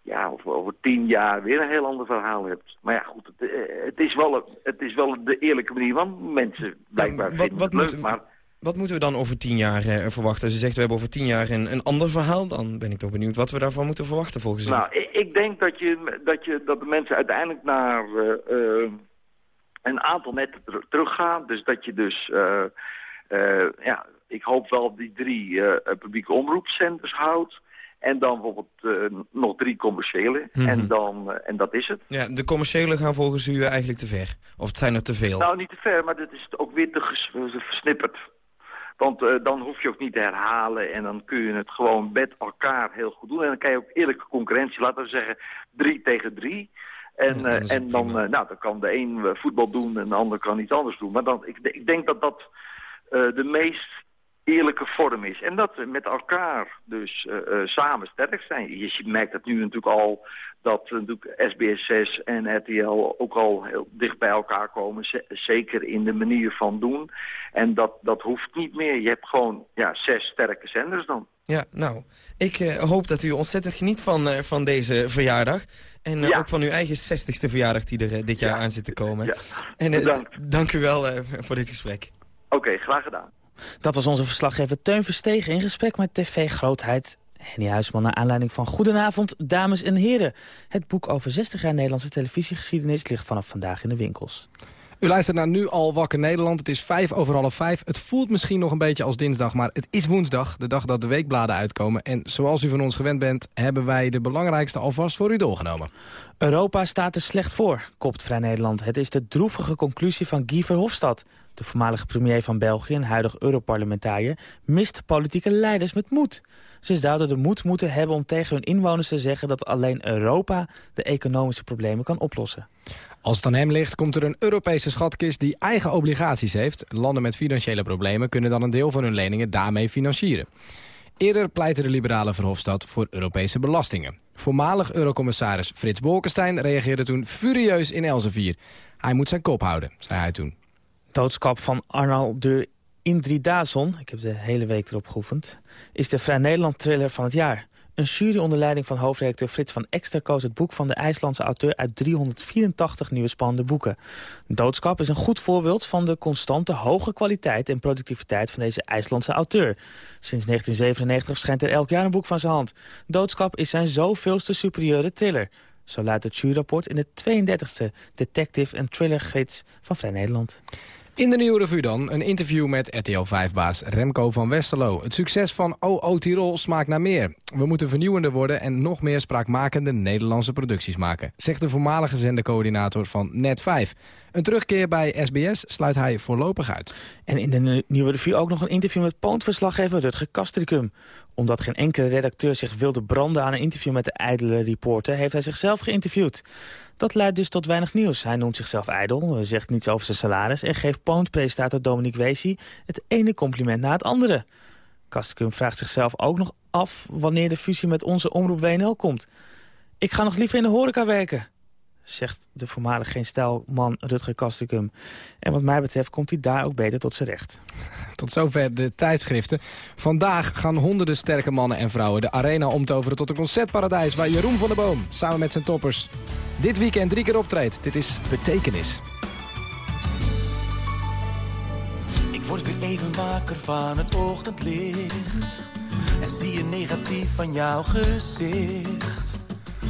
ja, over, over tien jaar weer een heel ander verhaal hebt. Maar ja, goed, het, het, is, wel, het is wel de eerlijke manier van mensen blijkbaar wat, vinden wat leuk, moet- maar... Wat moeten we dan over tien jaar eh, verwachten? Als je zegt we hebben over tien jaar een, een ander verhaal... dan ben ik toch benieuwd wat we daarvan moeten verwachten volgens u. Nou, ik, ik denk dat, je, dat, je, dat de mensen uiteindelijk naar eh, eh, een aantal netten ter- teruggaan. Dus dat je dus, eh, eh, ja, ik hoop wel die drie eh, publieke omroepcenters houdt. En dan bijvoorbeeld eh, nog drie commerciële. Mhm. en, dan, eh, en dat is het. Ja, de commerciële gaan volgens u eigenlijk te ver. Of het zijn er te veel. Nou, niet te ver, maar dit is ook weer te versnipperd. Want eh, dan hoef je ook niet te herhalen en dan kun je het gewoon met elkaar heel goed doen. En dan kan je ook eerlijke concurrentie, laten we zeggen, drie tegen drie. En, en dan, nou, dan kan de een voetbal doen en de ander kan iets anders doen. Maar dan, ik, ik denk dat dat de meest eerlijke vorm is. En dat we met elkaar dus eh, eh, samen sterk zijn. Je merkt het nu natuurlijk al dat eh, natuurlijk SBS6 en RTL ook al heel dicht bij elkaar komen. Zeker in de manier van doen. En dat, dat hoeft niet meer. Je hebt gewoon ja, zes sterke zenders dan. Ja, nou, ik hoop dat u ontzettend geniet van, van deze verjaardag. En Ja. ook van uw eigen 60ste verjaardag die er dit jaar aan zit te komen. En eh, Bedankt. dank u wel voor dit gesprek. Oké, graag gedaan. Dat was onze verslaggever Teun Verstegen in gesprek met tv-grootheid Henny Huisman... naar aanleiding van Goedenavond, dames en heren. Het boek over 60 jaar Nederlandse televisiegeschiedenis... ligt vanaf vandaag in de winkels. U luistert naar Nu al wakker Nederland. Het is vijf over half vijf. Het voelt misschien nog een beetje als dinsdag, maar het is woensdag. De dag dat de weekbladen uitkomen. En zoals u van ons gewend bent, hebben wij de belangrijkste alvast voor u doorgenomen. Europa staat er slecht voor, kopt Vrij Nederland. Het is de droevige conclusie van Guy Verhofstadt. De voormalige premier van België en huidig Europarlementariër... mist politieke leiders met moed. Ze zouden de moed moeten hebben om tegen hun inwoners te zeggen... dat alleen Europa de economische problemen kan oplossen. Als het aan hem ligt, komt er een Europese schatkist die eigen obligaties heeft. Landen met financiële problemen kunnen dan een deel van hun leningen daarmee financieren. Eerder pleitte de liberale Verhofstadt voor Europese belastingen. Voormalig eurocommissaris Frits Bolkestein reageerde toen furieus in Elsevier. Hij moet zijn kop houden, zei hij toen. Doodskap van Arnold de ik heb de hele week erop geoefend... is de Vrij Nederland thriller van het jaar. Een jury onder leiding van hoofdredacteur Frits van Ekster koos het boek van de IJslandse auteur uit 384 nieuwe spannende boeken. Doodskap is een goed voorbeeld van de constante hoge kwaliteit en productiviteit van deze IJslandse auteur. Sinds 1997 verschijnt er elk jaar een boek van zijn hand. Doodskap is zijn zoveelste superieure thriller. Zo luidt het juryrapport in de 32e detective- en thrillergids van Vrij Nederland. In de Nieuwe Revue dan, een interview met RTL 5-baas Remco van Westerlo. Het succes van OO Tirol smaakt naar meer. We moeten vernieuwender worden en nog meer spraakmakende Nederlandse producties maken, zegt de voormalige zendercoördinator van Net5. Een terugkeer bij SBS sluit hij voorlopig uit. En in de Nieuwe Revue ook nog een interview met Poont-verslaggever Rutger Kastricum. Omdat geen enkele redacteur zich wilde branden aan een interview met de ijdele reporter... heeft hij zichzelf geïnterviewd. Dat leidt dus tot weinig nieuws. Hij noemt zichzelf ijdel, zegt niets over zijn salaris... en geeft Poont-presentator Dominique Weesie het ene compliment na het andere. Kastricum vraagt zichzelf ook nog af wanneer de fusie met onze omroep WNL komt. Ik ga nog liever in de horeca werken zegt de voormalig geen stijlman Rutger Kastricum. En wat mij betreft komt hij daar ook beter tot zijn recht. Tot zover de tijdschriften. Vandaag gaan honderden sterke mannen en vrouwen de arena omtoveren tot een concertparadijs... waar Jeroen van der Boom samen met zijn toppers dit weekend drie keer optreedt. Dit is Betekenis. Ik word weer even wakker van het ochtendlicht En zie je negatief van jouw gezicht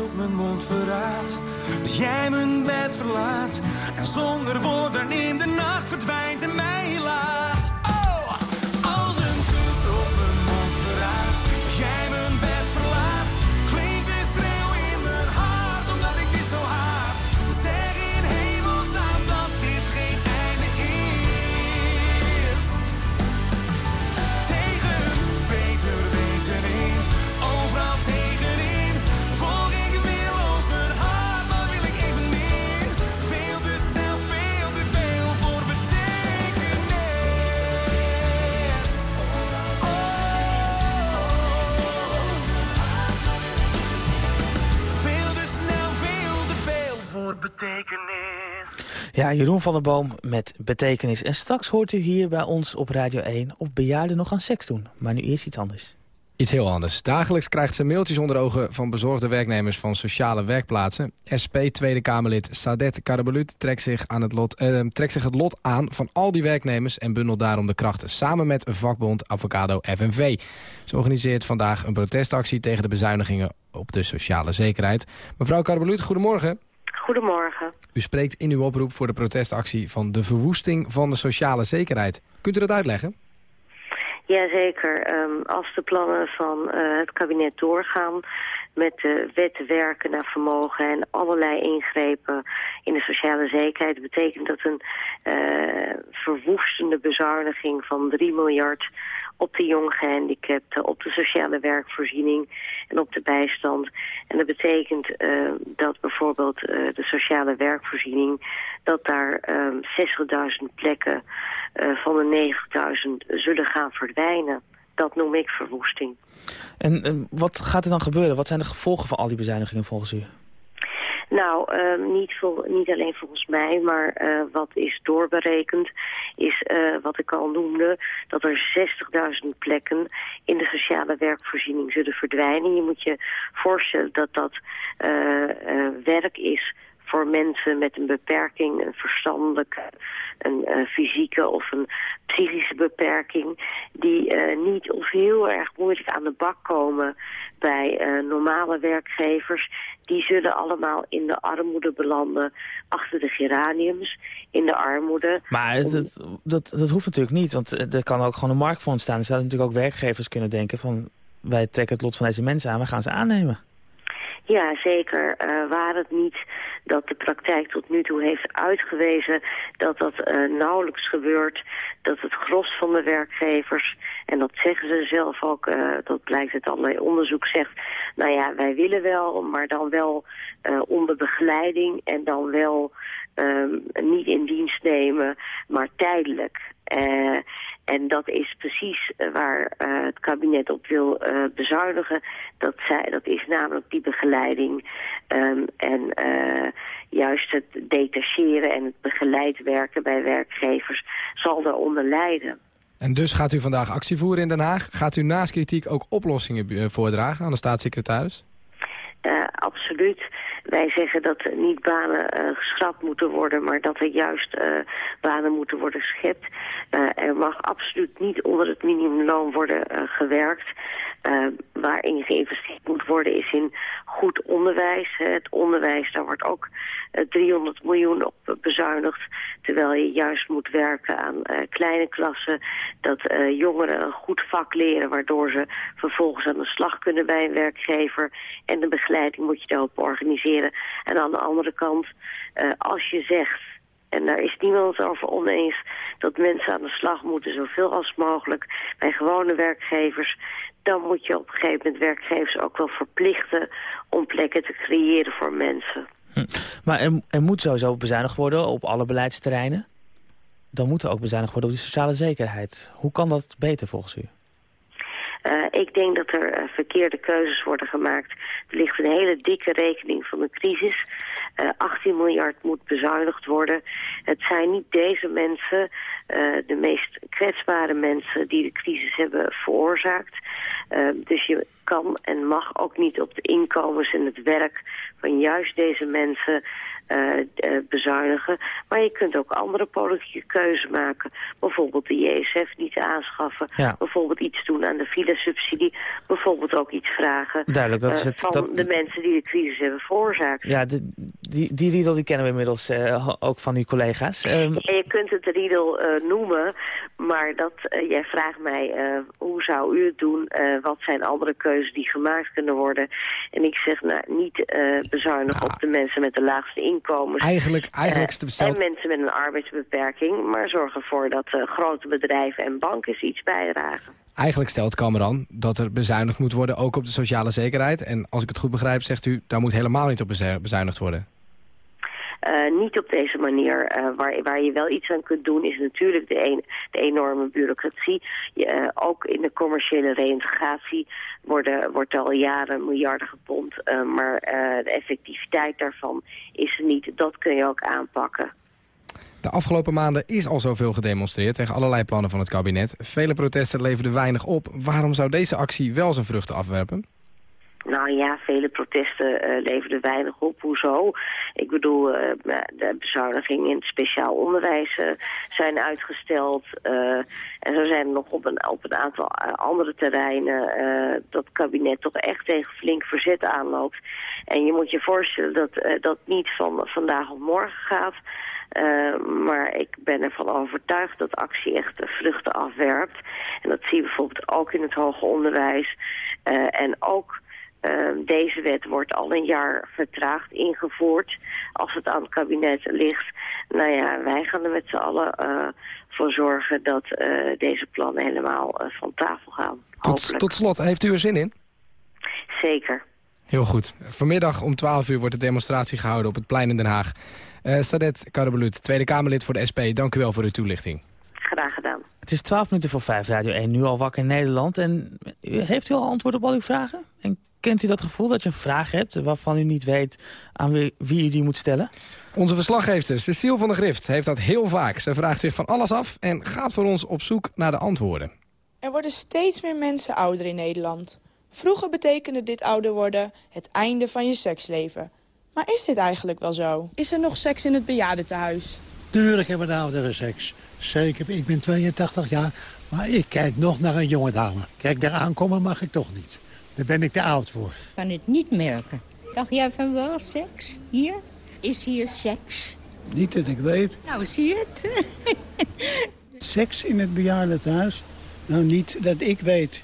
op mijn mond verraadt dat jij mijn bed verlaat. En zonder woorden in de nacht verdwijnt en mij laat. Betekenis. Ja, Jeroen van der Boom met betekenis. En straks hoort u hier bij ons op Radio 1 of bejaarden nog aan seks doen. Maar nu eerst iets anders. Iets heel anders. Dagelijks krijgt ze mailtjes onder ogen van bezorgde werknemers van sociale werkplaatsen. SP Tweede Kamerlid Sadet Karabelut trekt zich, aan het lot, eh, trekt zich het lot aan van al die werknemers... en bundelt daarom de krachten samen met vakbond Avocado FNV. Ze organiseert vandaag een protestactie tegen de bezuinigingen op de sociale zekerheid. Mevrouw Karabelut, goedemorgen. Goedemorgen. U spreekt in uw oproep voor de protestactie van de verwoesting van de sociale zekerheid. Kunt u dat uitleggen? Jazeker. Ehm als de plannen van eh, het kabinet doorgaan met de wet werken naar vermogen en allerlei ingrepen in de sociale zekerheid, betekent dat een eh, verwoestende bezuiniging van 3 miljard op de jong gehandicapten, op de sociale werkvoorziening en op de bijstand. En dat betekent eh, dat bijvoorbeeld eh, de sociale werkvoorziening, dat daar ehm 60.000 plekken eh, van de 90.000 zullen gaan verdwijnen. Dat noem ik verwoesting. En eh, wat gaat er dan gebeuren? Wat zijn de gevolgen van al die bezuinigingen volgens u? Nou, ehm, niet, vol, niet alleen volgens mij, maar eh, wat is doorberekend, is eh, wat ik al noemde, dat er 60.000 plekken in de sociale werkvoorziening zullen verdwijnen. Je moet je voorstellen dat dat eh, werk is voor mensen met een beperking, een verstandelijke, een eh, fysieke of een psychische beperking, die eh, niet of heel erg moeilijk aan de bak komen bij eh, normale werkgevers. Die zullen allemaal in de armoede belanden, achter de geraniums, in de armoede. Maar het, het- dat, dat hoeft natuurlijk niet, want er kan ook gewoon een markt voor ontstaan. Er zouden natuurlijk ook werkgevers kunnen denken van... wij trekken het lot van deze mensen aan, we gaan ze aannemen. Ja, zeker. Eh waar het niet dat de praktijk tot nu toe heeft uitgewezen dat dat eh, nauwelijks gebeurt. Dat het gros van de werkgevers, en dat zeggen ze zelf ook, eh, dat blijkt uit allerlei onderzoek, zegt... nou ja, wij willen wel, maar dan wel onder begeleiding en dan wel ehm, niet in dienst nemen, maar tijdelijk. En dat is precies eh, waar eh, het kabinet op wil eh, bezuinigen. Dat, zij, dat is namelijk die begeleiding ehm, en juist het detacheren en het begeleid werken bij werkgevers zal daaronder lijden. En dus gaat u vandaag actie voeren in Den Haag. Gaat u naast kritiek ook oplossingen voordragen aan de staatssecretaris? Absoluut. Wij zeggen dat niet banen uh, geschrapt moeten worden, maar dat er juist uh, banen moeten worden geschept. Uh, er mag absoluut niet onder het minimumloon worden gewerkt. Waarin geïnvesteerd moet worden is in goed onderwijs. Het onderwijs, daar wordt ook uh, 300 miljoen op bezuinigd. Terwijl je juist moet werken aan kleine klassen. Dat jongeren een goed vak leren waardoor ze vervolgens aan de slag kunnen bij een werkgever. En de begeleiding moet je daarop organiseren. En aan de andere kant, als je zegt en daar is niemand over oneens dat mensen aan de slag moeten zoveel als mogelijk bij gewone werkgevers dan moet je op een gegeven moment werkgevers ook wel verplichten om plekken te creëren voor mensen. Hm. Maar er, er moet sowieso bezuinigd worden op alle beleidsterreinen. Dan moet er ook bezuinigd worden op de sociale zekerheid. Hoe kan dat beter volgens u? Uh, ik denk dat er uh, verkeerde keuzes worden gemaakt. Er ligt een hele dikke rekening van de crisis. Uh, 18 miljard moet bezuinigd worden. Het zijn niet deze mensen, de meest kwetsbare mensen... die de crisis hebben veroorzaakt. dus je kan en mag ook niet op de inkomens en het werk van juist deze mensen bezuinigen. Maar je kunt ook andere politieke keuzes maken. Bijvoorbeeld de JSF niet aanschaffen. Ja. Bijvoorbeeld iets doen aan de filesubsidie. Bijvoorbeeld ook iets vragen Duidelijk, dat is uh, het, van dat... de mensen die de crisis hebben veroorzaakt. Ja, de, die, die riedel die kennen we inmiddels ook van uw collega's. Um... Ja, je kunt het riedel noemen, maar dat, jij vraagt mij hoe zou u het doen? wat zijn andere keuzes die gemaakt kunnen worden? En ik zeg nou, niet bezuinigen Ja. op de mensen met de laagste inkomens. Eigenlijk, eigenlijk Eh, stelt- En mensen met een arbeidsbeperking, maar zorg ervoor dat eh, grote bedrijven en banken iets bijdragen. Eigenlijk stelt Cameron dat er bezuinigd moet worden, ook op de sociale zekerheid. En als ik het goed begrijp, zegt u, daar moet helemaal niet op bezu- bezuinigd worden. Eh, niet op deze manier. Eh, waar, waar je wel iets aan kunt doen is natuurlijk de, de enorme bureaucratie. Je, eh, ook in de commerciële reïntegratie worden, wordt al jaren miljarden gepompt. maar de effectiviteit daarvan is er niet. Dat kun je ook aanpakken. De afgelopen maanden is al zoveel gedemonstreerd tegen allerlei plannen van het kabinet. Vele protesten leverden weinig op. Waarom zou deze actie wel zijn vruchten afwerpen? Nou ja, vele protesten eh, leverden weinig op. Hoezo? Ik bedoel, eh, de bezuinigingen in het speciaal onderwijs eh, zijn uitgesteld. en zo zijn er nog op een, op een aantal andere terreinen dat het kabinet toch echt tegen flink verzet aanloopt. En je moet je voorstellen dat dat niet van vandaag op morgen gaat. Uh, maar ik ben ervan overtuigd dat actie echt de vruchten afwerpt. En dat zie je bijvoorbeeld ook in het hoger onderwijs. Uh, en ook uh, deze wet wordt al een jaar vertraagd ingevoerd. Als het aan het kabinet ligt. Nou ja, wij gaan er met z'n allen uh, voor zorgen dat uh, deze plannen helemaal uh, van tafel gaan. Tot, tot slot, heeft u er zin in? Zeker. Heel goed. Vanmiddag om 12 uur wordt de demonstratie gehouden op het plein in Den Haag. Uh, Sadet Karabelut, Tweede Kamerlid voor de SP, dank u wel voor uw toelichting. Graag gedaan. Het is 12 minuten voor 5, Radio 1, nu al wakker in Nederland. En heeft u al antwoord op al uw vragen? En kent u dat gevoel dat je een vraag hebt waarvan u niet weet aan wie, wie u die moet stellen? Onze verslaggever Cecile van der Grift heeft dat heel vaak. Ze vraagt zich van alles af en gaat voor ons op zoek naar de antwoorden. Er worden steeds meer mensen ouder in Nederland. Vroeger betekende dit ouder worden het einde van je seksleven. Maar is dit eigenlijk wel zo? Is er nog seks in het bejaardentehuis? Tuurlijk hebben de ouderen seks. Zeker, ik ben 82 jaar, maar ik kijk nog naar een jonge dame. Kijk, daar aankomen mag ik toch niet. Daar ben ik te oud voor. Ik kan het niet merken. Dacht jij van wel seks? Hier? Is hier seks? Niet dat ik weet. Nou, zie je het? Seks in het bejaardentehuis? Nou, niet dat ik weet.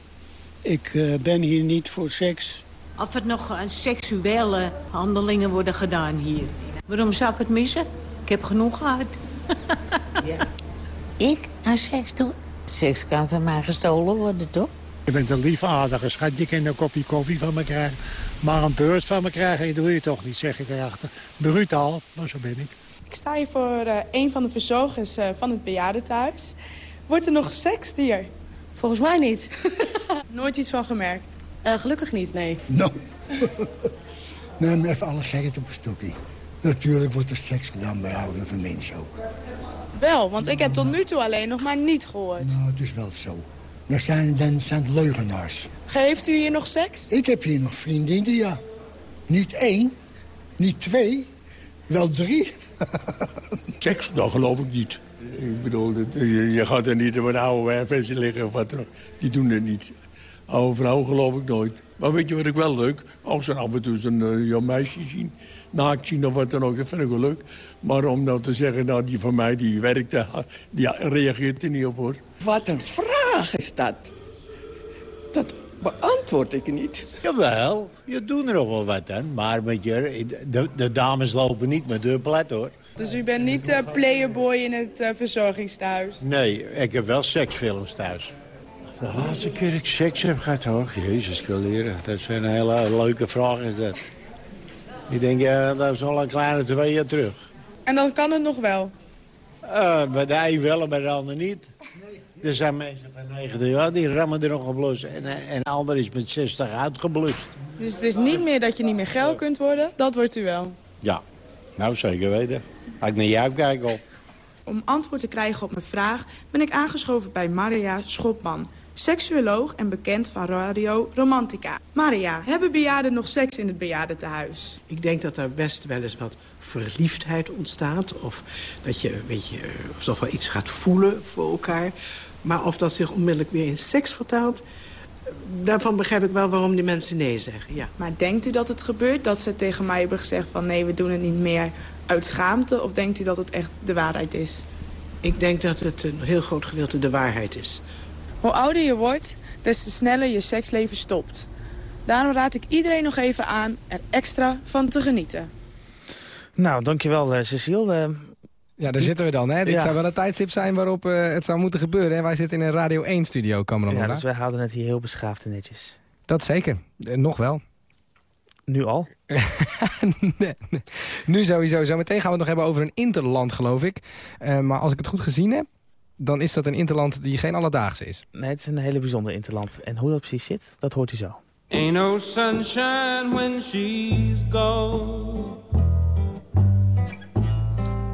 Ik uh, ben hier niet voor seks. Of het nog uh, seksuele handelingen worden gedaan hier. Waarom zou ik het missen? Ik heb genoeg gehad. ja. Ik aan seks doen? Seks kan van mij gestolen worden, toch? Je bent een lief aardige schat. Je kan een kopje koffie van me krijgen. Maar een beurt van me krijgen, dat doe je toch niet, zeg ik erachter. Brutaal, maar zo ben ik. Ik sta hier voor uh, een van de verzorgers uh, van het bejaardentehuis. Wordt er nog gesext hier? Volgens mij niet. Nooit iets van gemerkt? Uh, gelukkig niet, nee. Nou. Neem even alle gekheid op een stokje. Natuurlijk wordt er seks gedaan bij ouderen van mensen ook. Wel, want ik heb tot nu toe alleen nog maar niet gehoord. Nou, het is wel zo. Dat zijn, dan zijn het leugenaars. Heeft u hier nog seks? Ik heb hier nog vriendinnen, ja. Niet één, Niet twee, wel drie. Seks, dat geloof ik niet. Ik bedoel, je, gaat er niet op een oude wijnversie liggen of wat dan ook. Die doen het niet. Oude vrouw geloof ik nooit. Maar weet je wat ik wel leuk? Als ze af en toe een eh, jong meisje zien, naakt zien of wat dan ook, dat vind ik wel leuk. Maar om nou te zeggen, nou die van mij, die werkt, eh, die reageert er niet op hoor. Wat een vraag is dat. Dat beantwoord ik niet. Jawel, je doet er nog wel wat aan. Maar met je, de, de dames lopen niet met de plat, hoor. Dus u bent niet eh, playerboy in het eh, verzorgingstehuis? Nee, ik heb wel seksfilms thuis. De laatste keer ik seks heb gehad, hoor. Jezus, ik wil leren. Dat is een hele leuke vraag, is dat. Ik denk, ja, dat is al een kleine twee jaar terug. En dan kan het nog wel. Eh bij de een wel en bij de ander niet. Er zijn mensen van 90 jaar die rammen er nog op los. En, eh, en ander is met 60 uitgeblust. Dus het is niet meer dat je niet meer geil kunt worden. Dat wordt u wel. Ja, nou zeker weten. Als ik naar jou kijk op. Om antwoord te krijgen op mijn vraag ben ik aangeschoven bij Maria Schopman. Seksuoloog en bekend van Radio Romantica. Maria, hebben bejaarden nog seks in het bejaardentehuis? Ik denk dat er best wel eens wat verliefdheid ontstaat. Of dat je, weet je, of toch wel iets gaat voelen voor elkaar. Maar of dat zich onmiddellijk weer in seks vertaalt... daarvan begrijp ik wel waarom die mensen nee zeggen, ja. Maar denkt u dat het gebeurt dat ze tegen mij hebben gezegd van... nee, we doen het niet meer uit schaamte? Of denkt u dat het echt de waarheid is? Ik denk dat het een heel groot gedeelte de waarheid is. Hoe ouder je wordt, des te sneller je seksleven stopt. Daarom raad ik iedereen nog even aan er extra van te genieten. Nou, dankjewel eh, Cecile. Ja, daar zitten we dan. Hè? Dit Ja. zou wel een tijdstip zijn waarop eh, het zou moeten gebeuren. En wij zitten in een Radio 1-studio, Cameron. ja, dus wij houden het hier heel beschaafd en netjes. Dat zeker. Eh, nog wel. Nu al? nee, nee. Nu sowieso. Zometeen gaan we het nog hebben over een interland, geloof ik. Eh, maar als ik het goed gezien heb, dan is dat een interland die geen alledaagse is. Nee, het is een hele bijzonder interland. En hoe dat precies zit, dat hoort u zo. Ain't no sunshine when she's gone.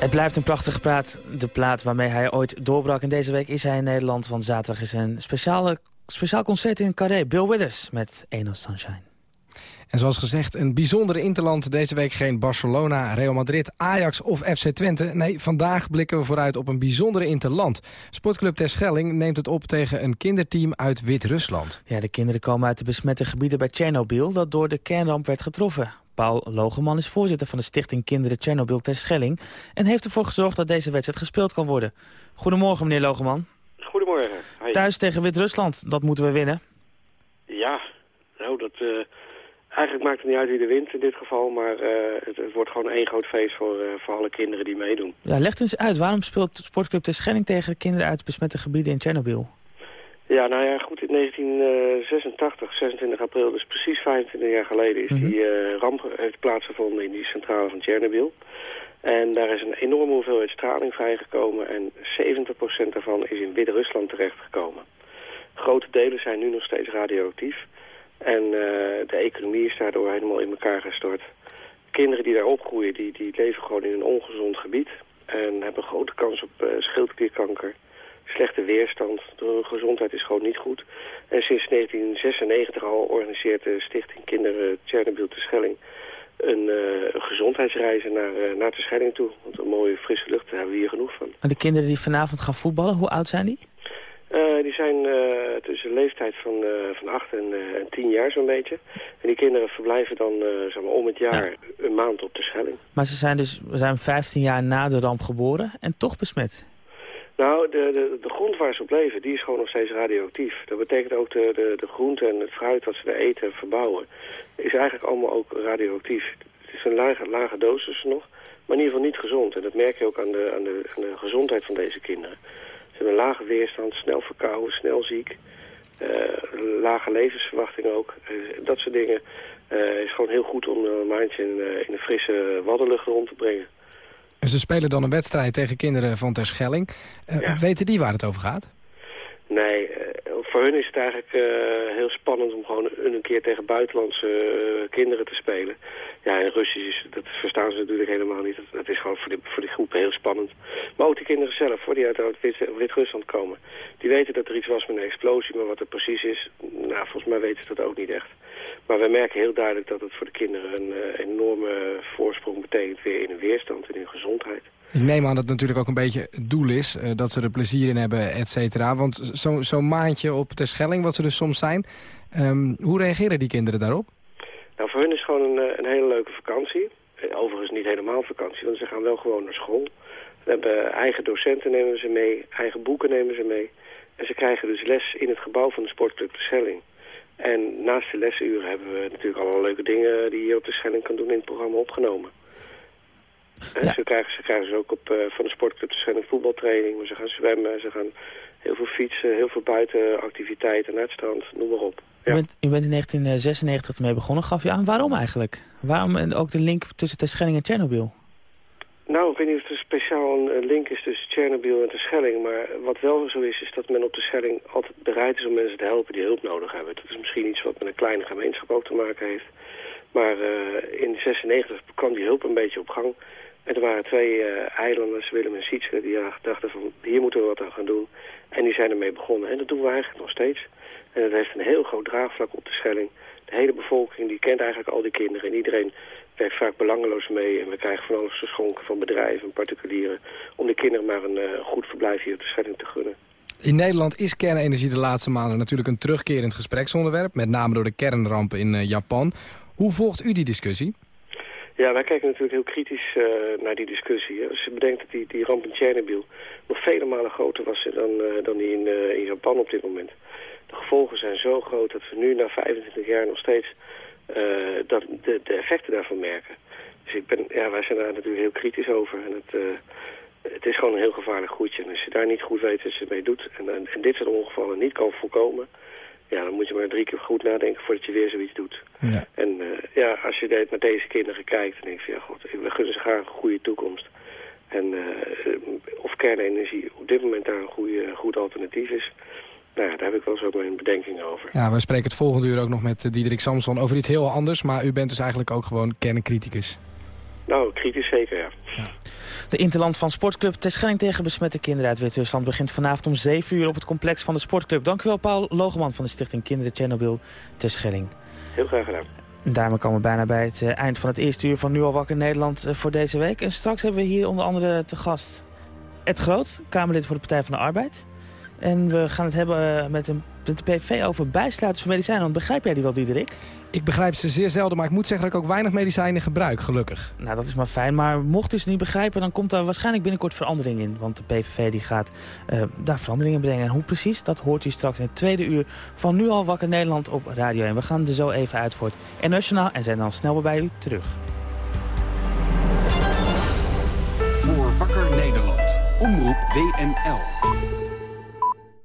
het blijft een prachtige plaat. De plaat waarmee hij ooit doorbrak. En deze week is hij in Nederland. Want zaterdag is er een speciale, speciaal concert in Carré. Bill Withers met Ain't No Sunshine. En zoals gezegd, een bijzondere interland. Deze week geen Barcelona, Real Madrid, Ajax of FC Twente. Nee, vandaag blikken we vooruit op een bijzondere interland. Sportclub Terschelling neemt het op tegen een kinderteam uit Wit-Rusland. Ja, de kinderen komen uit de besmette gebieden bij Tsjernobyl... dat door de kernramp werd getroffen. Paul Logeman is voorzitter van de stichting Kinderen Tsjernobyl ter Schelling... en heeft ervoor gezorgd dat deze wedstrijd gespeeld kan worden. Goedemorgen, meneer Logeman. Goedemorgen. Hi. Thuis tegen Wit-Rusland, dat moeten we winnen. Ja, nou dat... eh, eigenlijk maakt het niet uit wie er wint in dit geval, maar eh, het, het wordt gewoon één groot feest voor, eh, voor alle kinderen die meedoen. Ja, legt u eens uit, waarom speelt Sportclub ter Schelling tegen kinderen uit besmette gebieden in Tsjernobyl? Ja, nou ja, goed, in 1986, 26 april, dus precies 25 jaar geleden, is die uh, ramp heeft plaatsgevonden in die centrale van Tsjernobyl. En daar is een enorme hoeveelheid straling vrijgekomen en 70% daarvan is in Wit-Rusland terechtgekomen. Grote delen zijn nu nog steeds radioactief en uh, de economie is daardoor helemaal in elkaar gestort. Kinderen die daar opgroeien, die, die leven gewoon in een ongezond gebied en hebben grote kans op uh, schildklierkanker slechte weerstand. De gezondheid is gewoon niet goed. En sinds 1996 al organiseert de stichting Kinderen Chernobyl te Schelling een uh, gezondheidsreizen naar, uh, naar de Schelling toe. Want een mooie frisse lucht daar hebben we hier genoeg van. En de kinderen die vanavond gaan voetballen, hoe oud zijn die? Uh, die zijn tussen de leeftijd van, van 8 en, en 10 jaar zo'n beetje. En die kinderen verblijven dan zeg maar, om het jaar ja. een maand op de Schelling. Maar ze zijn dus we zijn 15 jaar na de ramp geboren en toch besmet? Nou, de, de, de grond waar ze op leven, die is gewoon nog steeds radioactief. Dat betekent ook de, de, de groente en het fruit dat ze eten en verbouwen, is eigenlijk allemaal ook radioactief. Het is een lage, lage dosis nog, maar in ieder geval niet gezond. En dat merk je ook aan de, aan de, de gezondheid van deze kinderen. Ze hebben een lage weerstand, snel verkouden, snel ziek. Uh, lage levensverwachting ook. Uh, dat soort dingen uh, is gewoon heel goed om een maandje in, in een frisse waddenlucht rond te brengen. En ze spelen dan een wedstrijd tegen kinderen van Terschelling. Uh, ja. Weten die waar het over gaat? Nee, uh, voor hun is het eigenlijk uh, heel spannend om gewoon een keer tegen buitenlandse kinderen te spelen. Ja, en Russisch, is, dat verstaan ze natuurlijk helemaal niet. Dat, is gewoon voor die, voor die groep heel spannend. Maar ook die kinderen zelf, voor die uit, Wit-Rusland komen. Die weten dat er iets was met een explosie, maar wat het precies is, nou, volgens mij weten ze dat ook niet echt. Maar wij merken heel duidelijk dat het voor de kinderen een enorme voorsprong betekent weer in hun weerstand en in hun gezondheid. Ik neem aan dat het natuurlijk ook een beetje het doel is, uh, dat ze er plezier in hebben, et cetera. Want zo'n zo maandje op de Schelling, wat ze dus soms zijn, um, hoe reageren die kinderen daarop? Nou, voor hun is gewoon een, een hele leuke vakantie. Overigens niet helemaal vakantie, want ze gaan wel gewoon naar school. Ze hebben eigen docenten nemen ze mee, eigen boeken nemen ze mee. En ze krijgen dus les in het gebouw van de sportclub de Schelling. En naast de lesuren hebben we natuurlijk alle leuke dingen die je op de Schelling kan doen in het programma opgenomen. Ja. ze, krijgen, ze krijgen ze ook op, uh, van de sportclub Schelling voetbaltraining, maar ze gaan zwemmen, ze gaan heel veel fietsen, heel veel buitenactiviteiten naar het strand, noem maar op. Ja. U, bent, u bent in 1996 ermee begonnen, gaf je aan. Waarom eigenlijk? Waarom en ook de link tussen Terschelling en Tsjernobyl? Nou, ik weet niet of er speciaal een link is tussen Tsjernobyl en de Schelling. Maar wat wel zo is, is dat men op de Schelling altijd bereid is om mensen te helpen die hulp nodig hebben. Dat is misschien iets wat met een kleine gemeenschap ook te maken heeft. Maar uh, in 96 kwam die hulp een beetje op gang. En er waren twee uh, eilanders, Willem en Sietse, die dachten van hier moeten we wat aan gaan doen. En die zijn ermee begonnen. En dat doen we eigenlijk nog steeds. En dat heeft een heel groot draagvlak op de Schelling. De hele bevolking die kent eigenlijk al die kinderen. En iedereen werkt vaak belangeloos mee. En we krijgen van alles geschonken van bedrijven en particulieren... om de kinderen maar een uh, goed verblijf hier op de Schelling te gunnen. In Nederland is kernenergie de laatste maanden natuurlijk een terugkerend gespreksonderwerp. Met name door de kernrampen in uh, Japan. Hoe volgt u die discussie? Ja, wij kijken natuurlijk heel kritisch uh, naar die discussie. Als je bedenkt dat die, die ramp in Tsjernobyl nog vele malen groter was dan, uh, dan die in, uh, in Japan op dit moment. De gevolgen zijn zo groot dat we nu na 25 jaar nog steeds dat de, de effecten daarvan merken. Dus ik ben, ja, wij zijn daar natuurlijk heel kritisch over. En het, het is gewoon een heel gevaarlijk goedje. En als je daar niet goed weet wat je mee doet en, en dit soort ongevallen niet kan voorkomen... Ja, dan moet je maar drie keer goed nadenken voordat je weer zoiets doet. Ja. En uh, ja, als je naar deze kinderen kijkt, dan denk je van ja, god, we gunnen ze graag een goede toekomst. En uh, of kernenergie op dit moment daar een goede, goed alternatief is, nou ja, daar heb ik wel zo mijn bedenkingen over. Ja, we spreken het volgende uur ook nog met Diederik Samson over iets heel anders, maar u bent dus eigenlijk ook gewoon kerncriticus. Nou, kritisch zeker, ja. ja. De Interland van Sportclub Terschelling tegen besmette kinderen uit Wit-Rusland... begint vanavond om 7 uur op het complex van de sportclub. Dank u wel, Paul Logeman van de stichting Kinderen Tsjernobyl Terschelling. Heel graag gedaan. En daarmee komen we bijna bij het uh, eind van het eerste uur van Nu al wakker Nederland uh, voor deze week. En straks hebben we hier onder andere te gast Ed Groot, Kamerlid voor de Partij van de Arbeid. En we gaan het hebben uh, met, een, met de PV over bijsluiters van medicijnen. Want begrijp jij die wel, Diederik? Ik begrijp ze zeer zelden, maar ik moet zeggen dat ik ook weinig medicijnen gebruik, gelukkig. Nou, dat is maar fijn. Maar mocht u ze niet begrijpen, dan komt daar waarschijnlijk binnenkort verandering in. Want de PVV die gaat uh, daar veranderingen brengen. En hoe precies, dat hoort u straks in het tweede uur van Nu al wakker Nederland op Radio 1. We gaan er zo even uit voor het Nationaal en zijn dan snel weer bij u terug. Voor Wakker Nederland. Omroep WNL.